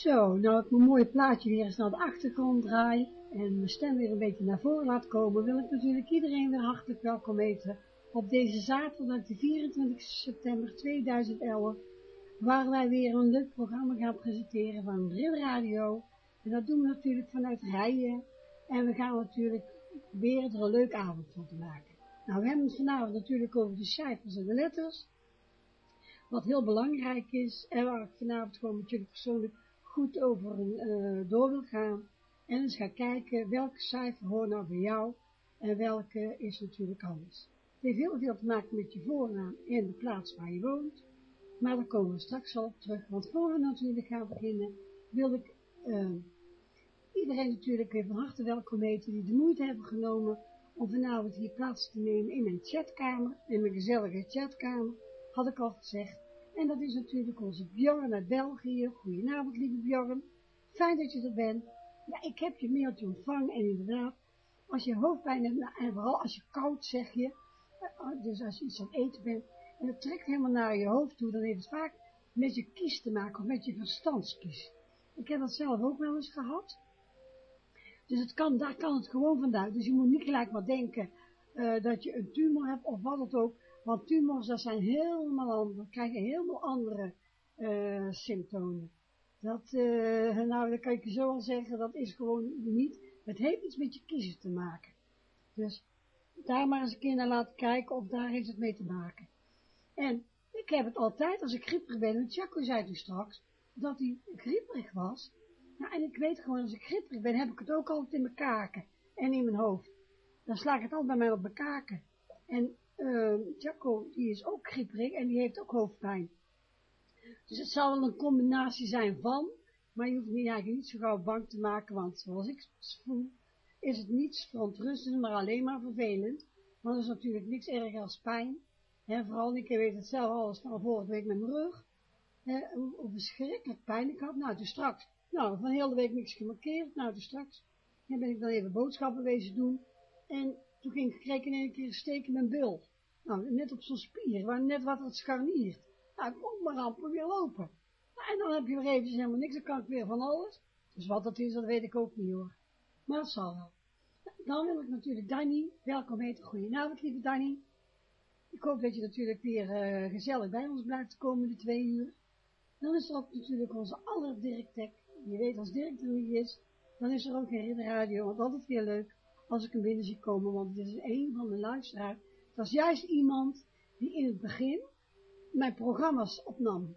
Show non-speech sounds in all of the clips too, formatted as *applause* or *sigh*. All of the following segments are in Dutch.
Zo, nou ik mijn mooie plaatje weer eens naar de achtergrond draai en mijn stem weer een beetje naar voren laat komen, wil ik natuurlijk iedereen weer hartelijk welkom heten op deze zaterdag de 24 september 2011, waar wij weer een leuk programma gaan presenteren van Bril Radio. En dat doen we natuurlijk vanuit Rijen en we gaan natuurlijk proberen er een leuke avond van te maken. Nou, we hebben het vanavond natuurlijk over de cijfers en de letters, wat heel belangrijk is en waar ik vanavond gewoon natuurlijk persoonlijk goed over uh, door wil gaan en eens gaan kijken welke cijfer hoort nou bij jou en welke is natuurlijk anders. Het heeft heel veel te maken met je voornaam en de plaats waar je woont, maar daar komen we straks al op terug, want voor we natuurlijk gaan beginnen, wil ik uh, iedereen natuurlijk weer van harte welkom heten die de moeite hebben genomen om vanavond hier plaats te nemen in mijn chatkamer, in mijn gezellige chatkamer, had ik al gezegd. En dat is natuurlijk onze Bjorn uit België. Goedenavond, lieve Bjorn. Fijn dat je er bent. Ja, ik heb je mailtje ontvangen en inderdaad, als je hoofdpijn hebt, nou, en vooral als je koud zeg je, eh, dus als je iets aan het eten bent, en het trekt helemaal naar je hoofd toe, dan heeft het vaak met je kies te maken, of met je verstandskies. Ik heb dat zelf ook wel eens gehad. Dus het kan, daar kan het gewoon vandaan. Dus je moet niet gelijk maar denken uh, dat je een tumor hebt, of wat het ook, want tumors, dat zijn helemaal andere, krijgen helemaal andere uh, symptomen. Dat, uh, nou, dat kan ik je zo al zeggen, dat is gewoon niet. Het heeft iets met je kiezen te maken. Dus daar maar eens een keer naar laten kijken of daar heeft het mee te maken. En ik heb het altijd, als ik grieperig ben, en Chaco zei toen straks, dat hij grieperig was. Nou, en ik weet gewoon, als ik grieperig ben, heb ik het ook altijd in mijn kaken en in mijn hoofd. Dan sla ik het altijd bij mij op mijn kaken. En uh, Jacco, die is ook grieperig en die heeft ook hoofdpijn. Dus het zal wel een combinatie zijn van, maar je hoeft me eigenlijk niet zo gauw bang te maken, want zoals ik voel, is het niets verontrustend, maar alleen maar vervelend. Want er is natuurlijk niks erger als pijn. Hè, vooral, ik weet het zelf alles van vorige week met mijn rug. Hè, hoe verschrikkelijk pijn ik had. Nou, dus straks, nou, van heel de week niks gemarkeerd. Nou, dus straks hè, ben ik dan even boodschappen wezen doen. En toen ging ik, kreeg in één keer in mijn bil. Nou, net op zo'n spier, waar net wat het scharniert. Nou, ik kon maar amper weer lopen. Nou, en dan heb je weer eventjes helemaal niks, dan kan ik weer van alles. Dus wat dat is, dat weet ik ook niet hoor. Maar het zal wel. Dan wil ik natuurlijk Danny, welkom heten. Goedenavond, lieve Danny. Ik hoop dat je natuurlijk weer uh, gezellig bij ons blijft de komende twee uur. Dan is er ook natuurlijk onze aller Dirk Tech. Je weet als Dirk er niet is, dan is er ook geen radio, want altijd weer leuk als ik hem binnen zie komen, want dit is een van de luisteraars dat is juist iemand die in het begin mijn programma's opnam.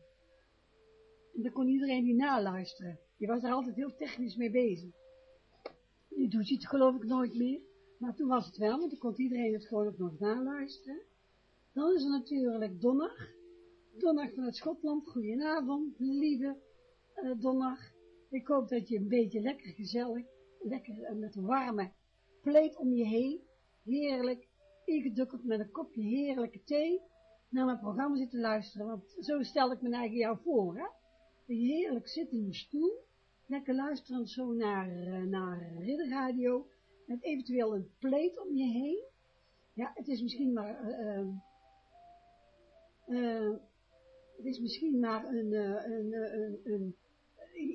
En dan kon iedereen die naluisteren. Die was er altijd heel technisch mee bezig. Nu doet hij het geloof ik nooit meer. Maar toen was het wel, want dan kon iedereen het gewoon ook nog naluisteren. Dan is er natuurlijk Donner. Donner vanuit Schotland. Goedenavond, lieve uh, Donner. Ik hoop dat je een beetje lekker gezellig, lekker uh, met een warme pleet om je heen. Heerlijk ingedukkeld met een kopje heerlijke thee naar mijn programma zitten luisteren, want zo stel ik me eigen jou voor, hè. Heerlijk zitten in je stoel, lekker luisterend zo naar, uh, naar ridderradio, met eventueel een pleet om je heen. Ja, het is misschien maar, uh, uh, het is misschien maar een, een, een, een,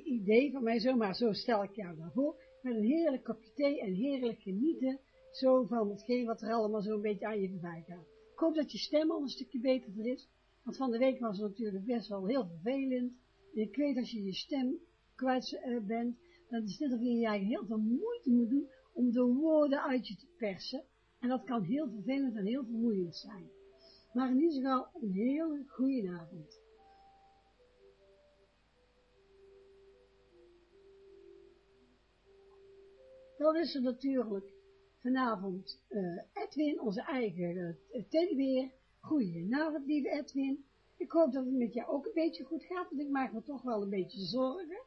idee van mij, zomaar zo stel ik jou daarvoor, met een heerlijk kopje thee en heerlijk genieten zo van hetgeen wat er allemaal zo een beetje aan je voorbij gaat. Ik hoop dat je stem al een stukje beter is, want van de week was het natuurlijk best wel heel vervelend. En ik weet als je je stem kwijt uh, bent, dan is dit of je eigenlijk heel veel moeite moet doen om de woorden uit je te persen. En dat kan heel vervelend en heel vermoeiend zijn. Maar in ieder geval een hele goede avond. Dan is er natuurlijk vanavond uh, Edwin, onze eigen uh, teddybeer. Goedenavond, lieve Edwin. Ik hoop dat het met jou ook een beetje goed gaat, want ik maak me toch wel een beetje zorgen.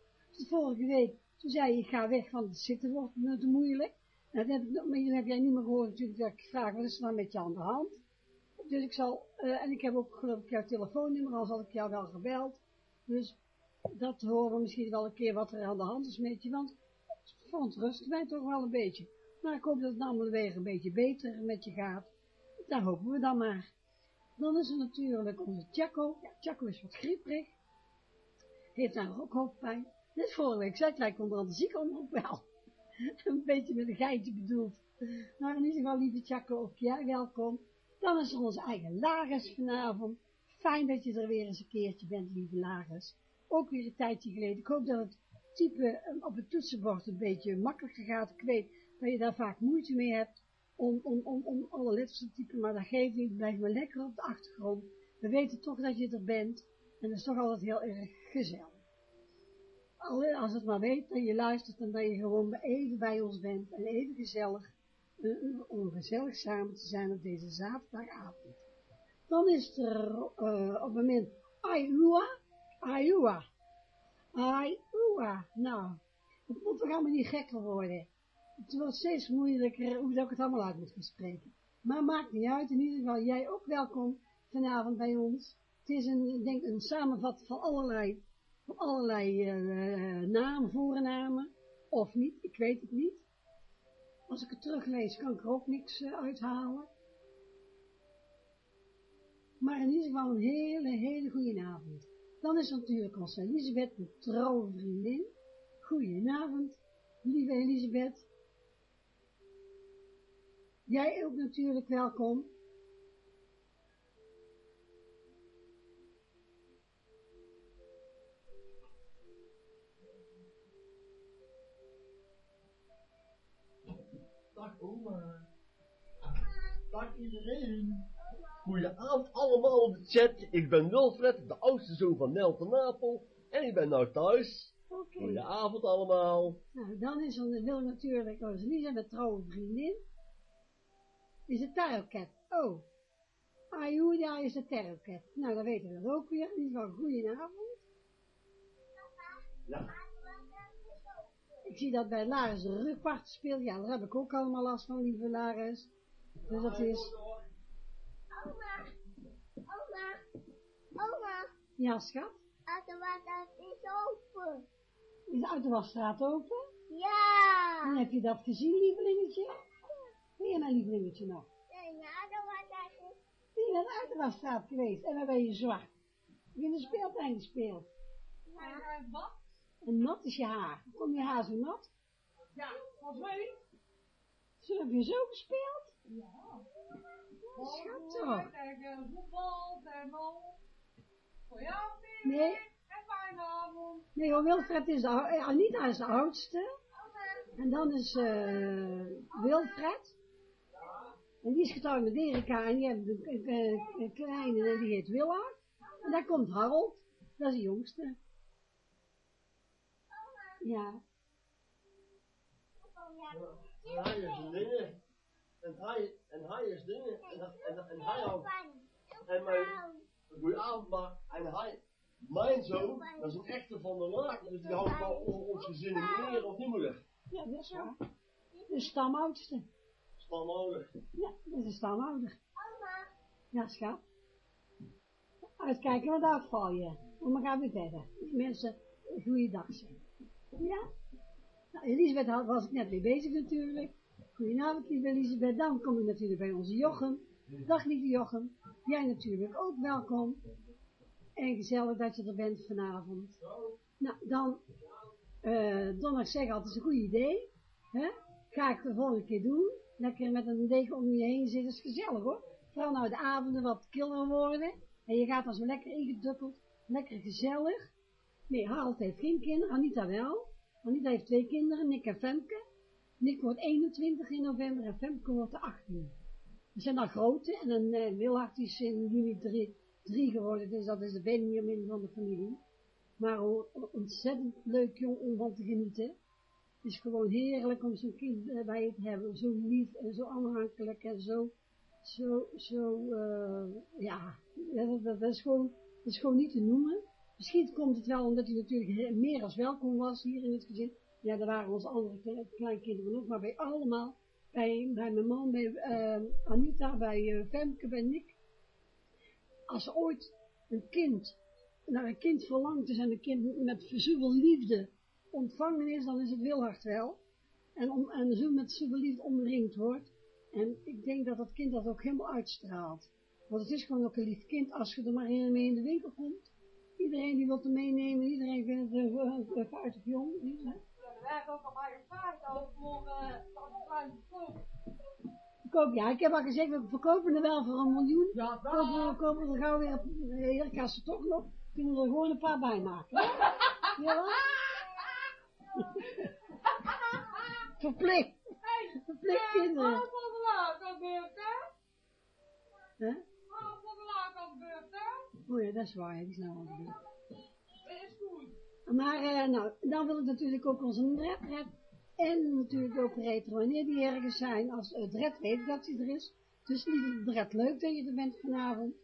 Vorige week, toen zei je, ik ga weg, want het zitten wordt me te moeilijk. Nou, dat heb ik, maar heb jij niet meer gehoord natuurlijk dat ik vraag, wat is er nou met je aan de hand? Dus ik zal, uh, en ik heb ook geloof ik jouw telefoonnummer, al had ik jou wel gebeld. Dus dat horen we misschien wel een keer wat er aan de hand is met je, want het verontrust mij toch wel een beetje. Maar ik hoop dat het allemaal weer een beetje beter met je gaat. Daar hopen we dan maar. Dan is er natuurlijk onze Chaco. Ja, Chaco is wat grieperig. Heeft daar ook hoofdpijn. Net vorige week zei ik, onder andere ziek ook wel. *laughs* een beetje met een geitje bedoeld. Maar in ieder geval, lieve Tjako, ook jij welkom. Dan is er onze eigen Laris vanavond. Fijn dat je er weer eens een keertje bent, lieve Laris. Ook weer een tijdje geleden. Ik hoop dat het type op het toetsenbord een beetje makkelijker gaat. Ik weet dat je daar vaak moeite mee hebt om, om, om, om alle letters te typen, maar dat geeft niet. Blijf maar lekker op de achtergrond. We weten toch dat je er bent. En dat is toch altijd heel erg gezellig. Als het maar weet dat je luistert en dat je gewoon even bij ons bent en even gezellig, om gezellig samen te zijn op deze zaterdagavond. Dan is er uh, op het moment Ayua, Ayua, Ayua. Nou, het moet toch allemaal niet gekker worden. Het wordt steeds moeilijker hoe ik het allemaal uit moet spreken. Maar maakt niet uit, in ieder geval jij ook welkom vanavond bij ons. Het is een, ik denk, een samenvatting van allerlei, van allerlei uh, namen, voornamen, of niet, ik weet het niet. Als ik het teruglees, kan ik er ook niks uh, uithalen. Maar in ieder geval een hele, hele goede avond. Dan is natuurlijk onze Elisabeth, een trouwe vriendin. Goedenavond, lieve Elisabeth. Jij ook natuurlijk welkom. Dag oma. Dag iedereen. Goedenavond allemaal op de chat. Ik ben Wilfred, de oudste zoon van Nel van Napel. En ik ben nou thuis. Oké. Goedenavond allemaal. Nou, dan is er wil natuurlijk onze Lisa met trouwe vriendin. Is het tarotcat. Oh. Ayuda is de tarotcat. Nou, dan weten we dat ook weer. Die is wel goedenavond. Ja. Ik zie dat bij Laris de rugpart speelt. Ja, daar heb ik ook allemaal last van, lieve Laris. Dus dat is... Oma, oma, oma, Ja, schat. automaat is open. Is de autowasstraat open? Ja. En heb je dat gezien, lievelingetje? Ben je mijn lievelingetje nog? Nee, de automaat is... Ben je naar de autowasstraat geweest? En waar ben je zwart? Heb je in de speeltuin gespeeld? Ja. En nat is je haar. Kom je haar zo nat? Ja, wat leuk. Zo heb je zo gespeeld? Ja. Schat toch? Tegen voetbal, tegen al. Goedenavond. Nee. En fijne avond. Nee hoor, Wilfred is de, eh, Anita is de oudste. En dan is eh Wilfred. En die is getrouwd met Erika en die heeft een, een- kleine en die heet Willa. En daar komt Harold, dat is de jongste. Ja, En hij is dingen. En hij, en hij is dingen. En, en, en hij houdt. En mijn, goedenavond maar. En hij, mijn zoon, dat is een echte van de laak. Dus die houdt wel on- ons gezin in eer, of niet moeder? ja dat is waar. De stamoudste. Stamouder. Ja, dat is de stamouder. Ja, schat. Uitkijken, want daar val je. Maar we gaan weer verder. Die mensen, goeiedag zeggen. Ja? Nou, Elisabeth had- was ik net mee bezig natuurlijk. Goedenavond, lieve Elisabeth. Dan kom ik natuurlijk bij onze Jochem. Dag, lieve Jochem. Jij natuurlijk ook welkom. En gezellig dat je er bent vanavond. Nou, dan, eh donderdag zeggen altijd is een goed idee. Hè? Ga ik de volgende keer doen. Lekker met een deken om je heen zitten, is gezellig hoor. Vooral nou de avonden wat killer worden. En je gaat dan zo lekker ingedukkeld. Lekker gezellig. Nee, Harold heeft geen kinderen, Anita wel. Anita heeft twee kinderen, Nick en Femke. Nick wordt 21 in november en Femke wordt de 18. Dat zijn dan grote en een uh, Wilhard is in juni 3, 3 geworden, dus dat is de Benjamin van de familie. Maar ontzettend leuk jong om van te genieten. Het is gewoon heerlijk om zo'n kind bij je te hebben, zo lief en zo aanhankelijk en zo, zo, zo, eh, ja, dat, dat, is gewoon, dat is gewoon niet te noemen. Misschien komt het wel omdat hij natuurlijk meer als welkom was hier in het gezin. Ja, daar waren onze andere kle- kleinkinderen ook, maar bij allemaal, bij, bij mijn man, bij eh, Anita, bij eh, Femke, bij Nick. Als ooit een kind, naar een kind verlangt is en een kind met zoveel liefde ontvangen is, dan is het Wilhard wel. En, om, en zo met zoveel liefde omringd wordt. En ik denk dat dat kind dat ook helemaal uitstraalt. Want het is gewoon ook een lief kind als je er maar mee in de winkel komt. Iedereen die wil te meenemen, iedereen vindt het uh, uh, fout of jong. niet, hè? Ja, er werkt ook al je paard over voor dat. Verkoop, ja, ik heb al gezegd, we verkopen er wel voor een miljoen. Ja, Kopen we, kopen we er gauw weer, hier kan ze toch nog, kunnen we er gewoon een paar bij maken. *laughs* Ja? Verplicht, verplicht kinderen. Paul van der Laak aan beurt, hè? Hè? Paul van der Laak aan beurt, hè? Oh ja, dat is waar, die is nou al gebeurd. Dat is goed. Maar, eh, nou, dan wil ik natuurlijk ook onze redred. En natuurlijk ook retro wanneer die ergens zijn. Als het red weet dat hij er is. Dus niet het red leuk dat je er bent vanavond.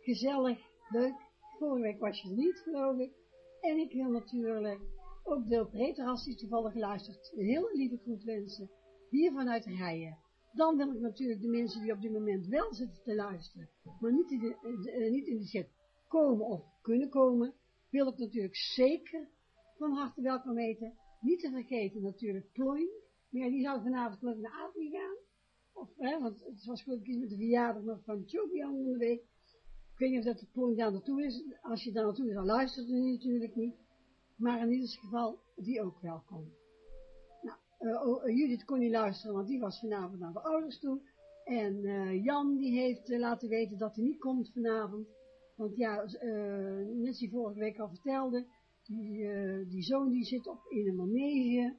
Gezellig, leuk. Vorige week was je er niet, geloof ik. En ik wil natuurlijk ook operator, als die toevallig luistert, heel lieve groet wensen. Hier vanuit Rijen. Dan wil ik natuurlijk de mensen die op dit moment wel zitten te luisteren, maar niet in de, eh, niet in de chat komen of kunnen komen, wil ik natuurlijk zeker van harte welkom heten. Niet te vergeten natuurlijk Ploin, maar ja, die zou vanavond ik naar Adrie gaan. Of, hè, want het was ik iets met de verjaardag nog van Chobian week. Ik weet niet of dat de Ploin daar naartoe is. Als je daar naartoe is, dan luistert hij natuurlijk niet. Maar in ieder geval, die ook welkom. Nou, eh, oh, eh, Judith kon niet luisteren, want die was vanavond naar de ouders toe. En eh, Jan, die heeft laten weten dat hij niet komt vanavond. Want ja, net hij vorige week al vertelde, die, die zoon die zit op in een manege.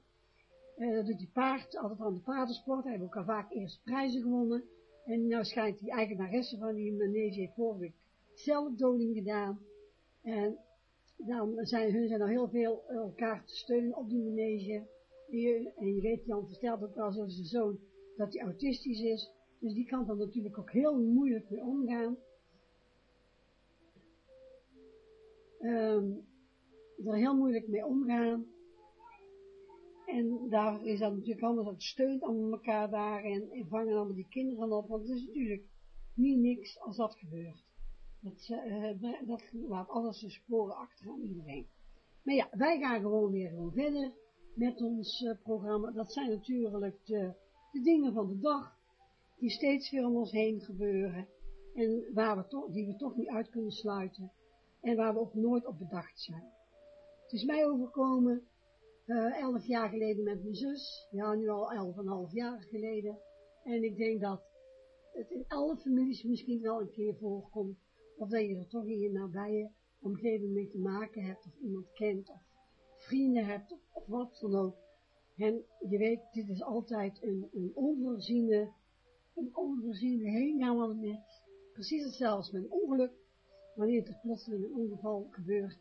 Dat doet die paard, altijd aan de paardensport. Hij heeft ook al vaak eerste prijzen gewonnen. En nou schijnt die eigenaresse van die manege vorige week zelfdoding gedaan. En dan zijn hun zijn er heel veel elkaar te steunen op die manege. En je, weet, Jan vertelt ook wel zoals zijn zoon, dat hij autistisch is. Dus die kan er natuurlijk ook heel moeilijk mee omgaan. Um, er heel moeilijk mee omgaan. En daar is dat natuurlijk allemaal, dat steunt allemaal elkaar daar en, en vangen allemaal die kinderen op, want het is natuurlijk niet niks als dat gebeurt. Dat, uh, dat laat alles de sporen achter aan iedereen. Maar ja, wij gaan gewoon weer gewoon verder met ons uh, programma. Dat zijn natuurlijk de, de dingen van de dag, die steeds weer om ons heen gebeuren. En waar we toch, die we toch niet uit kunnen sluiten. En waar we ook nooit op bedacht zijn. Het is mij overkomen, uh, elf jaar geleden met mijn zus. Ja, nu al elf en half jaar geleden. En ik denk dat het in alle families misschien wel een keer voorkomt. Of dat je er toch in je nabije omgeving mee te maken hebt. Of iemand kent. Of vrienden hebt. Of, wat dan ook. En je weet, dit is altijd een, een onvoorziene, een onvoorziene heengaan met precies hetzelfde met een ongeluk. Wanneer er plotseling een ongeval gebeurt,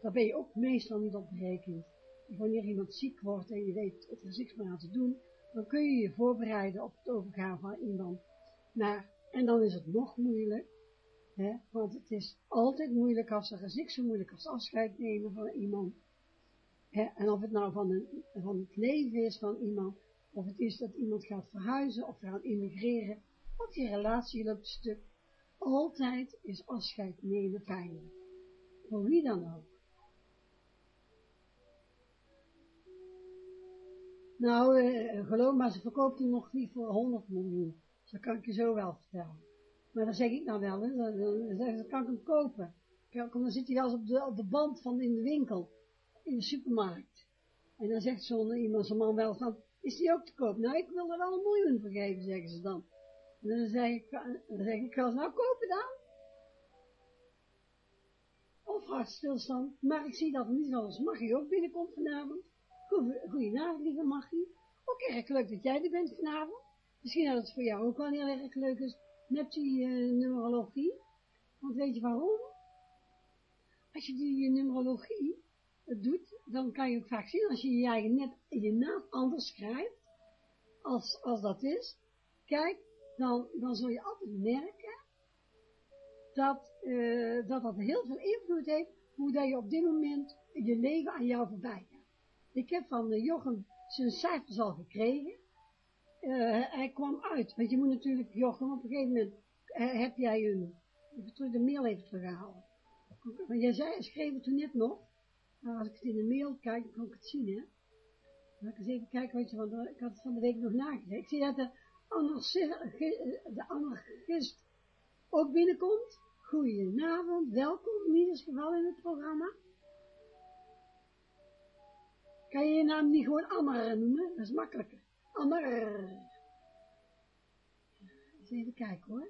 daar ben je ook meestal niet op berekend. Wanneer iemand ziek wordt en je weet het er meer aan te doen, dan kun je je voorbereiden op het overgaan van iemand naar, en dan is het nog moeilijk, want het is altijd moeilijk als er is niks zo moeilijk als afscheid nemen van iemand. En of het nou van, een, van het leven is van iemand, of het is dat iemand gaat verhuizen of gaat immigreren, of je relatie loopt stuk, altijd is afscheid nemen pijnlijk. Voor wie dan ook. Nou, uh, geloof maar, ze verkoopt hem nog niet voor 100 miljoen. Dat kan ik je zo wel vertellen. Maar dan zeg ik nou wel, hè, dan, dan, dan kan ik hem kopen. Dan zit hij wel eens op de, op de band van in de winkel, in de supermarkt. En dan zegt zo'n iemand, zo'n man wel van, is die ook te koop? Nou, ik wil er wel een miljoen voor geven, zeggen ze dan. En dan zeg ik, dan zeg ik, kan ze nou kopen dan? Of hartstilstand. Maar ik zie dat niet zoals Maggie ook binnenkomt vanavond. Goedenavond, lieve Maggie. Ook erg leuk dat jij er bent vanavond. Misschien dat het voor jou ook wel heel erg leuk is met die uh, numerologie. Want weet je waarom? Als je die uh, numerologie uh, doet, dan kan je ook vaak zien, als je je eigen net je naam anders schrijft, als, als dat is, kijk, dan, dan zul je altijd merken dat, dat dat heel veel invloed heeft, hoe dat je op dit moment je leven aan jou voorbij gaat. Ik heb van Jochem zijn cijfers al gekregen. Uh, hij kwam uit, want je moet natuurlijk, Jochem, op een gegeven moment heb jij een, terug de mail even teruggehaald. Want jij zei, schreef het toen net nog, maar als ik het in de mail kijk, dan kan ik het zien, hè. Dan ik eens even kijken, want ik had het van de week nog nagekeken. Ik zie dat de anarchist, de anarchist ook binnenkomt. Goedenavond, welkom in ieder geval in het programma. Kan je je naam niet gewoon Ammer noemen? Dat is makkelijker. Ammer. Eens even kijken hoor.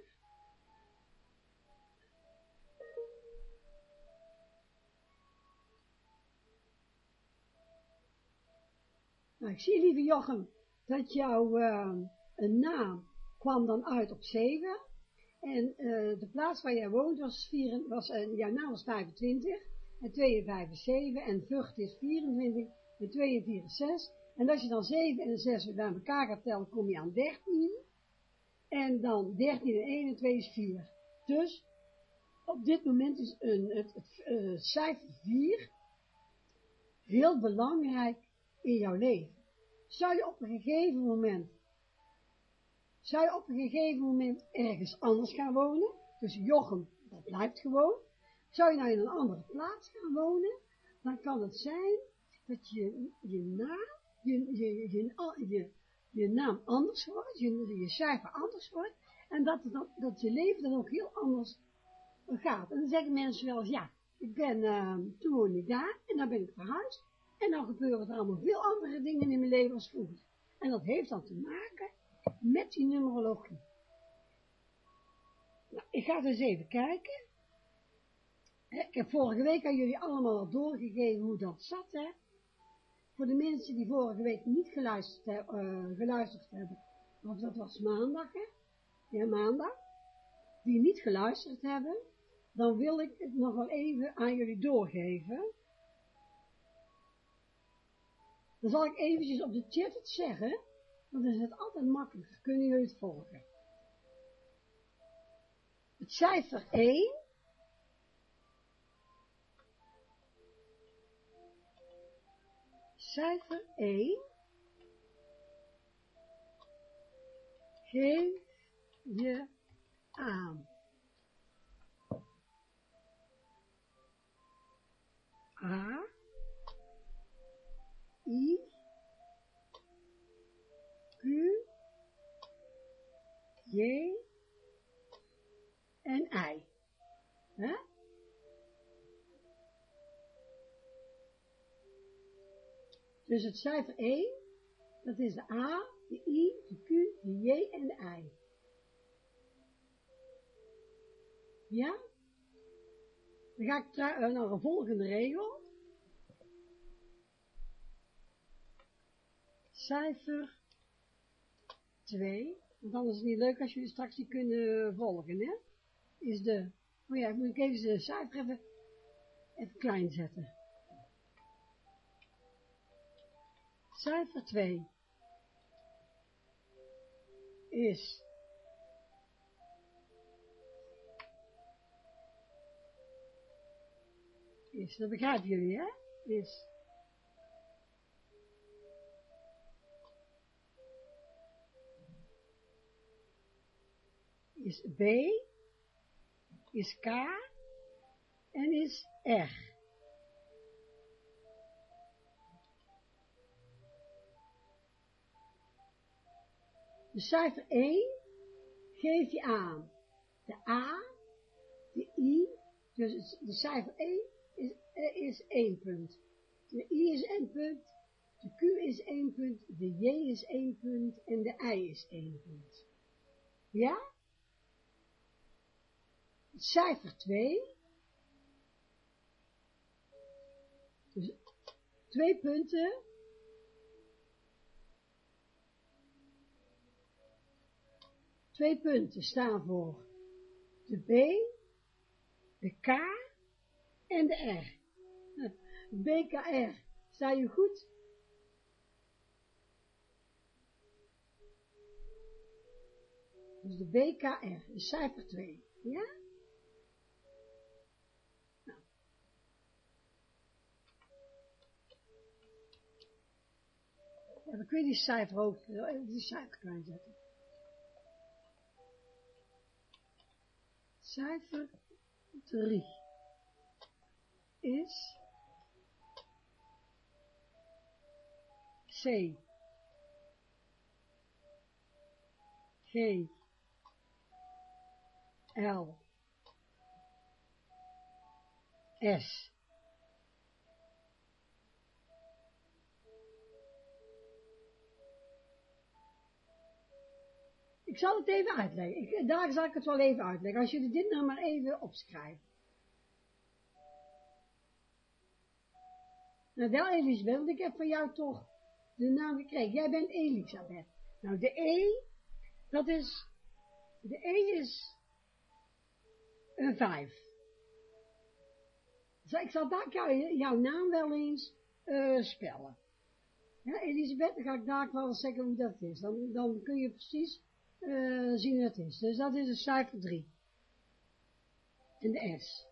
Nou, ik zie, lieve Jochem, dat jouw uh, naam kwam dan uit op 7. En uh, de plaats waar jij woont was, vier, was uh, jouw naam was 25. En 2 is 7. En Vught is 24. En 2 is 6. En als je dan 7 en 6 bij elkaar gaat tellen, kom je aan 13. En dan 13 en 1 en 2 is 4. Dus op dit moment is een, het, het uh, cijfer 4 heel belangrijk in jouw leven. Zou je op een gegeven moment, zou je op een gegeven moment ergens anders gaan wonen, dus Jochem, dat blijft gewoon, zou je nou in een andere plaats gaan wonen, dan kan het zijn dat je, je naam, je, je, je, je, naam anders wordt, je, je cijfer anders wordt, en dat, dat, dat je leven dan ook heel anders gaat. En dan zeggen mensen wel eens, ja, ik ben, uh, toen woonde ik daar, en dan ben ik verhuisd, en dan gebeuren er allemaal veel andere dingen in mijn leven als vroeger. En dat heeft dan te maken met die numerologie. Nou, ik ga dus even kijken. Ik heb vorige week aan jullie allemaal al doorgegeven hoe dat zat, hè. Voor de mensen die vorige week niet geluisterd, uh, geluisterd hebben, want dat was maandag, hè. Ja, maandag. Die niet geluisterd hebben, dan wil ik het nog wel even aan jullie doorgeven. Dan zal ik eventjes op de chat het zeggen, want dan is het altijd makkelijker. Kunnen jullie het volgen? Het cijfer 1. Cijfer 1. Geef je aan. A. I, Q, J en I. Hè? Dus het cijfer 1, dat is de A, de I, de Q, de J en de I. Ja? Dan ga ik naar een volgende regel. cijfer 2, want anders is het niet leuk als jullie straks niet kunnen volgen, hè, is de, oh ja, ik moet even de cijfer even, even klein zetten. Cijfer 2 is is, dat begrijpen jullie, hè, is is B, is K en is R. De cijfer 1 geef je aan de A, de I, dus de cijfer 1 is, is 1 punt. De I is 1 punt, de Q is 1 punt, de J is 1 punt en de I is 1 punt. Ja? cijfer 2, dus twee punten, twee punten staan voor de B, de K en de R. BKR, sta je goed? Dus de BKR, is cijfer 2, ja? Ja, dan kun je die cijfer ook, die cijfer klein zetten. Cijfer 3 is C. G. L. S. Ik zal het even uitleggen. Ik, daar zal ik het wel even uitleggen. Als jullie dit nou maar even opschrijven. Nou, wel Elisabeth, want ik heb van jou toch de naam gekregen. Jij bent Elisabeth. Nou, de E, dat is, de E is een 5. Dus ik zal daar jou, jouw naam wel eens uh, spellen. Ja, Elisabeth, dan ga ik daar wel zeggen hoe dat is. Dan, dan kun je precies uh, zien het is. Dus dat is de cijfer 3. En de S.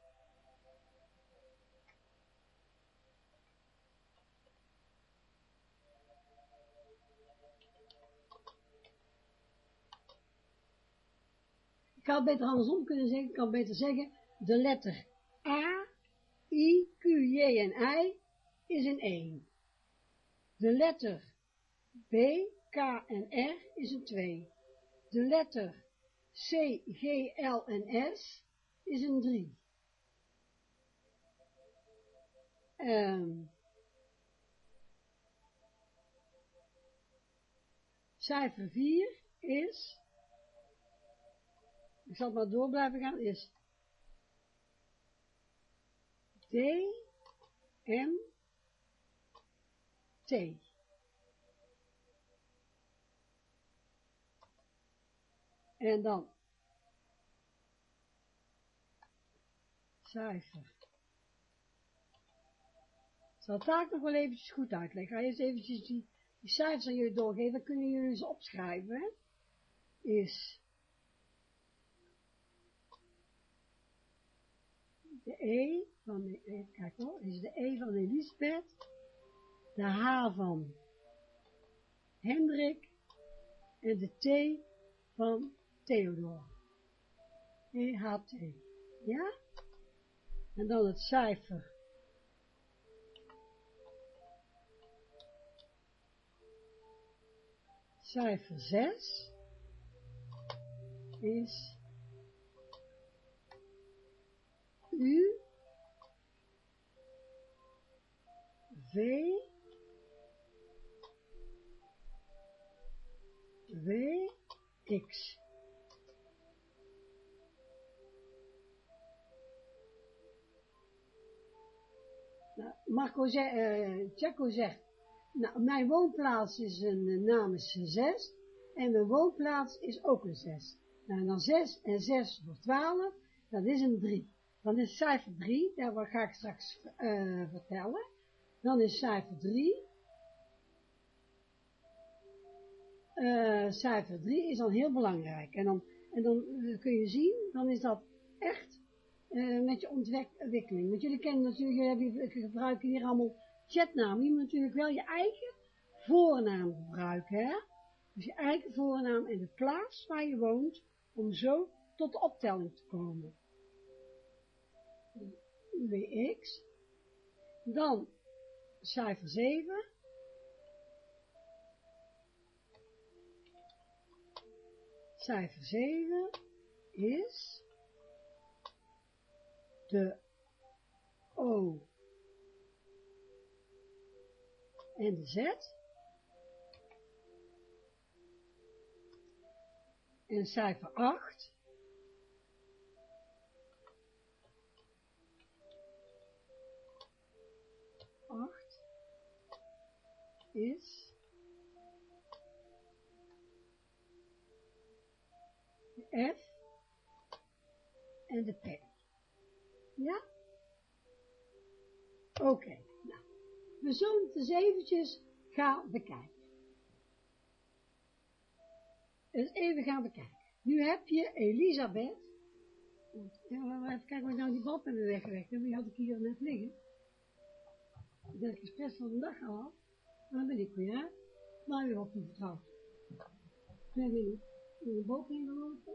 Ik had beter andersom kunnen zeggen, ik kan beter zeggen, de letter A, I, Q, J en I is een 1. De letter B, K en R is een 2. De letter C, G, L en S is een 3. Um, cijfer 4 is ik zal maar door blijven gaan, is D, M, T. En dan cijfer. Ik zal het taak nog wel eventjes goed uitleggen. Ga eens eventjes die, die cijfers aan jullie doorgeven, dan kunnen jullie ze opschrijven. Is de E van, kijk hoor, is de E van Elisabeth, de H van Hendrik en de T van Theodor. E-H-T, ja? En dan het cijfer. Cijfer 6 is U, V, W, X. Nou, Marco zegt, uh, Checo zegt, nou, mijn woonplaats is een naam is 6 en mijn woonplaats is ook een 6. Nou, dan 6 en 6 voor 12, dat is een 3. Dan is cijfer 3, daar ga ik straks uh, vertellen. Dan is cijfer 3. Uh, cijfer 3 is dan heel belangrijk. En dan, en dan kun je zien, dan is dat echt uh, met je ontwikkeling. Want jullie kennen natuurlijk, jullie gebruiken hier allemaal chatnamen. Je moet natuurlijk wel je eigen voornaam gebruiken. Hè? Dus je eigen voornaam en de plaats waar je woont, om zo tot de optelling te komen. Wx, dan cijfer 7, cijfer 7 is de O en de Z. En cijfer 8 8 is de F en de P. Ja? Oké, nou. We zullen het eens eventjes gaan bekijken. Eens even gaan bekijken. Nu heb je Elisabeth. Even kijken waar nou die bal hebben weggelegd. Die had ik hier net liggen dat ik expres van de dag gehad, dan ben ik weer, maar weer op vertrouwd. We hebben in de boot ingelopen.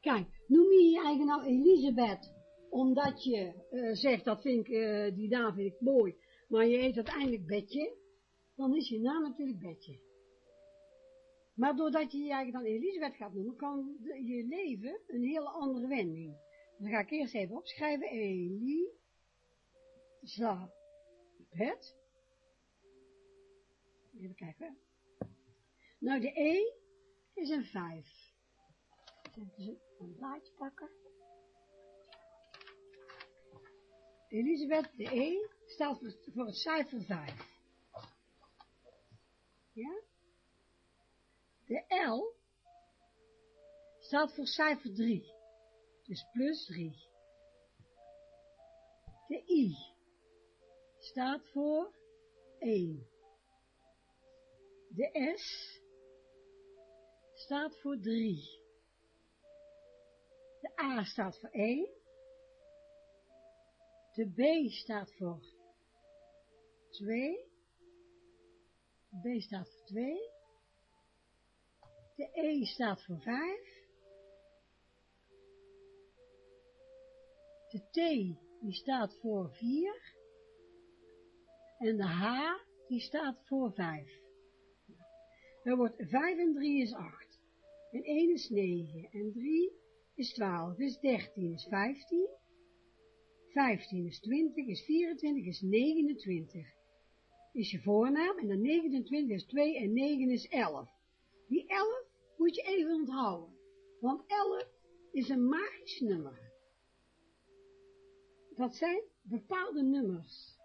Kijk, noem je je eigen nou Elisabeth, omdat je uh, zegt, dat vind ik, uh, die naam vind ik mooi, maar je eet uiteindelijk Betje, dan is je naam natuurlijk Betje. Maar doordat je je eigenlijk dan Elisabeth gaat noemen, kan je leven een hele andere wending. Dan ga ik eerst even opschrijven, Elisabeth. Even kijken. Nou, de E is een 5. Even een blaadje pakken. Elisabeth, de E, staat voor het cijfer 5. Ja? De L staat voor cijfer 3. Dus plus 3. De I staat voor 1. De S staat voor 3. De A staat voor 1. De B staat voor 2. De B staat voor 2. De E staat voor 5. De T die staat voor 4. En de H die staat voor 5. Dan wordt 5 en 3 is 8. En 1 is 9. En 3 is 12. Dus 13 is 15. 15 is 20, is 24, is 29. Is je voornaam. En dan 29 is 2 en 9 is 11. Die 11 moet je even onthouden. Want 11 is een magisch nummer. Dat zijn bepaalde nummers.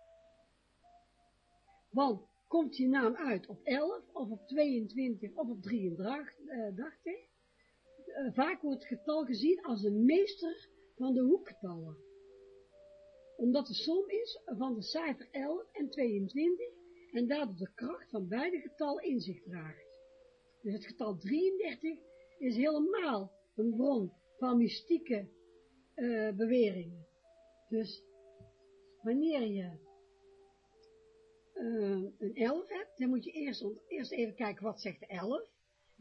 Want komt je naam uit op 11 of op 22 of op 33, eh, dacht ik, eh, vaak wordt het getal gezien als de meester van de hoekgetallen. Omdat de som is van de cijfer 11 en 22 en daardoor de kracht van beide getallen in zich draagt. Dus het getal 33 is helemaal een bron van mystieke eh, beweringen. Dus wanneer je eh, een 11 hebt, dan moet je eerst, eerst even kijken wat zegt de 11.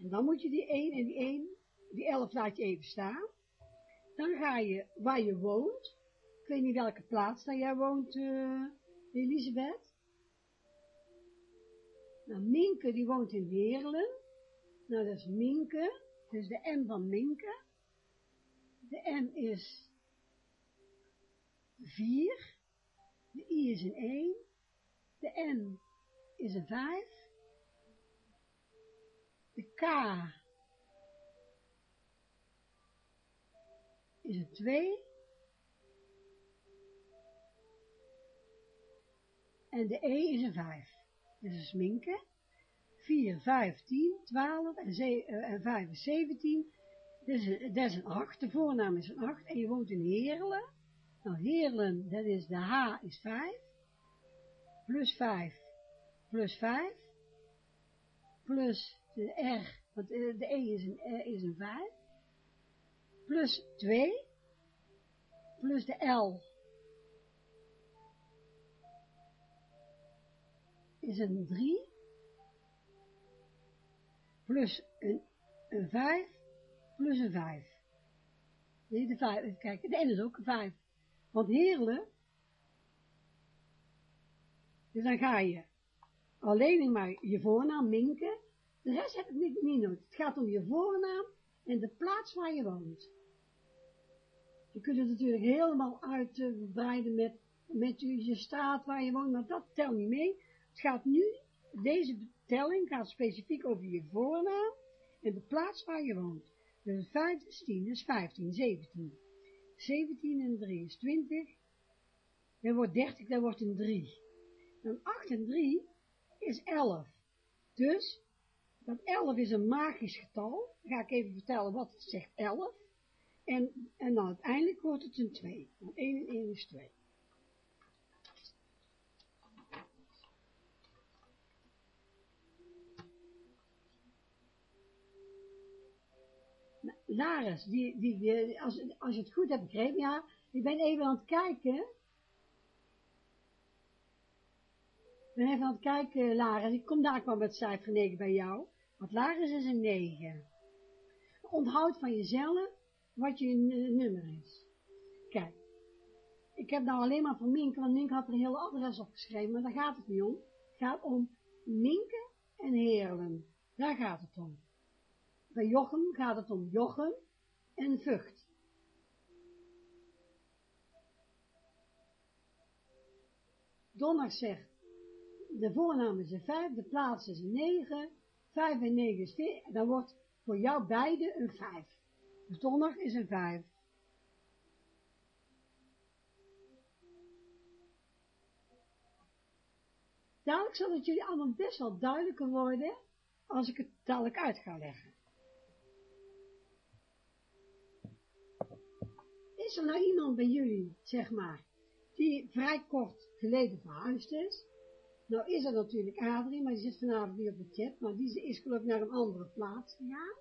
En dan moet je die 1 en die 1, die 11 laat je even staan. Dan ga je waar je woont. Ik weet niet welke plaats daar jij woont, eh, Elisabeth. Nou, Minke die woont in Heerlen. Nou, dat is Minke. Dus de M van Minke. De M is 4. De I is een 1. De N is een 5. De K is een 2. En de E is een 5. Dus is Minke. 4, 5, 10, 12 en, ze- eh, en 5 is 17. Dat is, een- dat is een 8. De voornaam is een 8 en je woont in Heerlen. Nou, Heerlen, dat is de H is 5. Plus 5, plus 5. Plus de R, want eh, de E is een, eh, is een 5. Plus 2. Plus de L is een 3. Plus een, een 5. Plus een 5. Nee, de 5, even kijken. De N is ook een 5. Want Heerlen, dus dan ga je alleen maar je voornaam minken. De rest heb ik niet, niet nodig. Het gaat om je voornaam en de plaats waar je woont. Je kunt het natuurlijk helemaal uitbreiden met, met je, straat waar je woont, maar dat telt niet mee. Het gaat nu, deze telling gaat specifiek over je voornaam en de plaats waar je woont. Dus 5 is 10, is 15, 17. 17 en 3 is 20. Dan wordt 30, dan wordt een 3. Dan 8 en 3 is 11. Dus, dat 11 is een magisch getal. Ga ik even vertellen wat het zegt 11. En, en dan uiteindelijk wordt het een 2. Want 1 en 1 is 2. Nou, Laris, die, die, die, als, als je het goed hebt begrepen, ja, ik ben even aan het kijken. Ik ben even aan het kijken, Laris. Ik kom daar kwam met cijfer 9 bij jou. Want Laris is een 9. Onthoud van jezelf wat je nummer is. Kijk. ik heb nou alleen maar van Minke, want Minke had er een hele adres opgeschreven, maar daar gaat het niet om. Het gaat om Minke en Heerlen. Daar gaat het om. Bij Jochem gaat het om Jochem en Vught. Donner zegt, de voornaam is een 5, de plaats is een 9, 5 en 9 is 4, dan wordt voor jou beide een 5. Dus donderdag is een 5. Dadelijk zal het jullie allemaal best wel duidelijker worden, als ik het dadelijk uit ga leggen. Is er nou iemand bij jullie, zeg maar, die vrij kort geleden verhuisd is? Nou is er natuurlijk Adrie, maar die zit vanavond niet op de chat, maar die is geloof ik naar een andere plaats gegaan.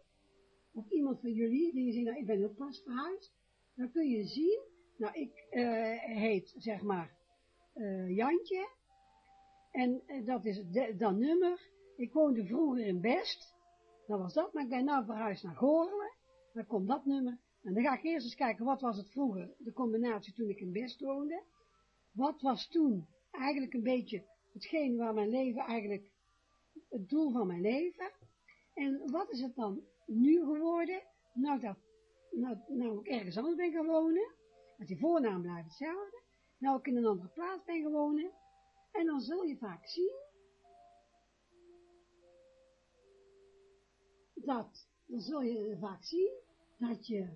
Of iemand van jullie, die zegt, nou ik ben ook pas verhuisd. Dan kun je zien, nou ik uh, heet, zeg maar, uh, Jantje, en uh, dat is de, dat nummer. Ik woonde vroeger in Best, dat was dat, maar ik ben nou verhuisd naar Goorlen, dan komt dat nummer. En dan ga ik eerst eens kijken, wat was het vroeger, de combinatie toen ik in Best woonde. Wat was toen eigenlijk een beetje hetgeen waar mijn leven eigenlijk, het doel van mijn leven. En wat is het dan nu geworden? Nou, dat, nou, nou ik ergens anders ben gaan wonen, dat die voornaam blijft hetzelfde. Nou ik in een andere plaats ben gaan wonen. En dan zul je vaak zien, dat, dan zul je vaak zien, dat je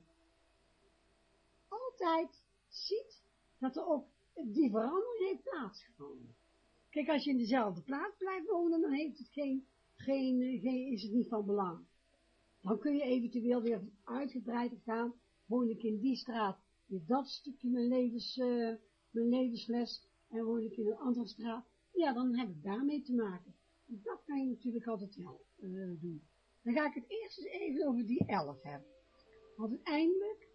altijd ziet dat er ook die verandering heeft plaatsgevonden. Kijk, als je in dezelfde plaats blijft wonen, dan heeft het geen, geen, geen, is het niet van belang. Dan kun je eventueel weer uitgebreider gaan, woon ik in die straat, in dat stukje mijn, levens, uh, mijn levensles, en woon ik in een andere straat, ja, dan heb ik daarmee te maken. Dat kan je natuurlijk altijd wel uh, doen. Dan ga ik het eerst eens even over die 11 hebben. Want uiteindelijk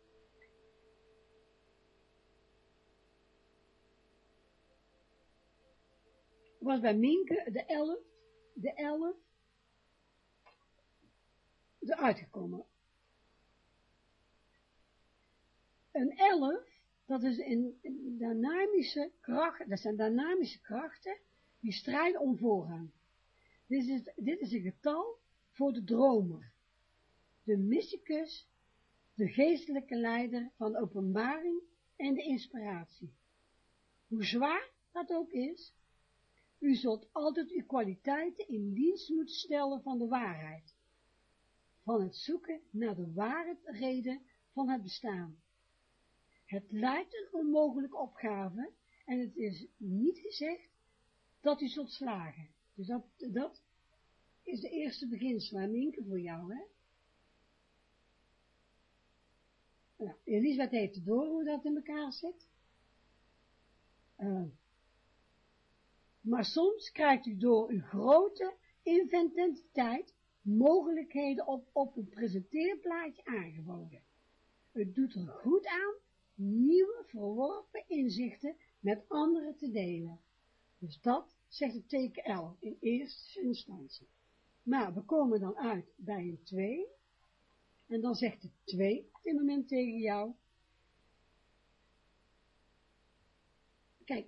was bij Minke de 11, de 11 eruit gekomen. Een 11, dat is een dynamische kracht, dat zijn dynamische krachten die strijden om voorrang. Dit is, dit is een getal voor de dromer, de mysticus, de geestelijke leider van openbaring en de inspiratie. Hoe zwaar dat ook is, u zult altijd uw kwaliteiten in dienst moeten stellen van de waarheid, van het zoeken naar de ware reden van het bestaan. Het lijkt een onmogelijke opgave en het is niet gezegd dat u zult slagen. Dus dat, dat is de eerste beginsel, voor jou, hè? Nou, Elisabeth heeft door hoe dat in elkaar zit. Uh, maar soms krijgt u door uw grote inventiviteit mogelijkheden op, op een presenteerplaatje aangeboden. Het doet er goed aan nieuwe verworpen inzichten met anderen te delen. Dus dat zegt het teken L in eerste instantie. Maar we komen dan uit bij een 2. En dan zegt de 2 op dit moment tegen jou. Kijk,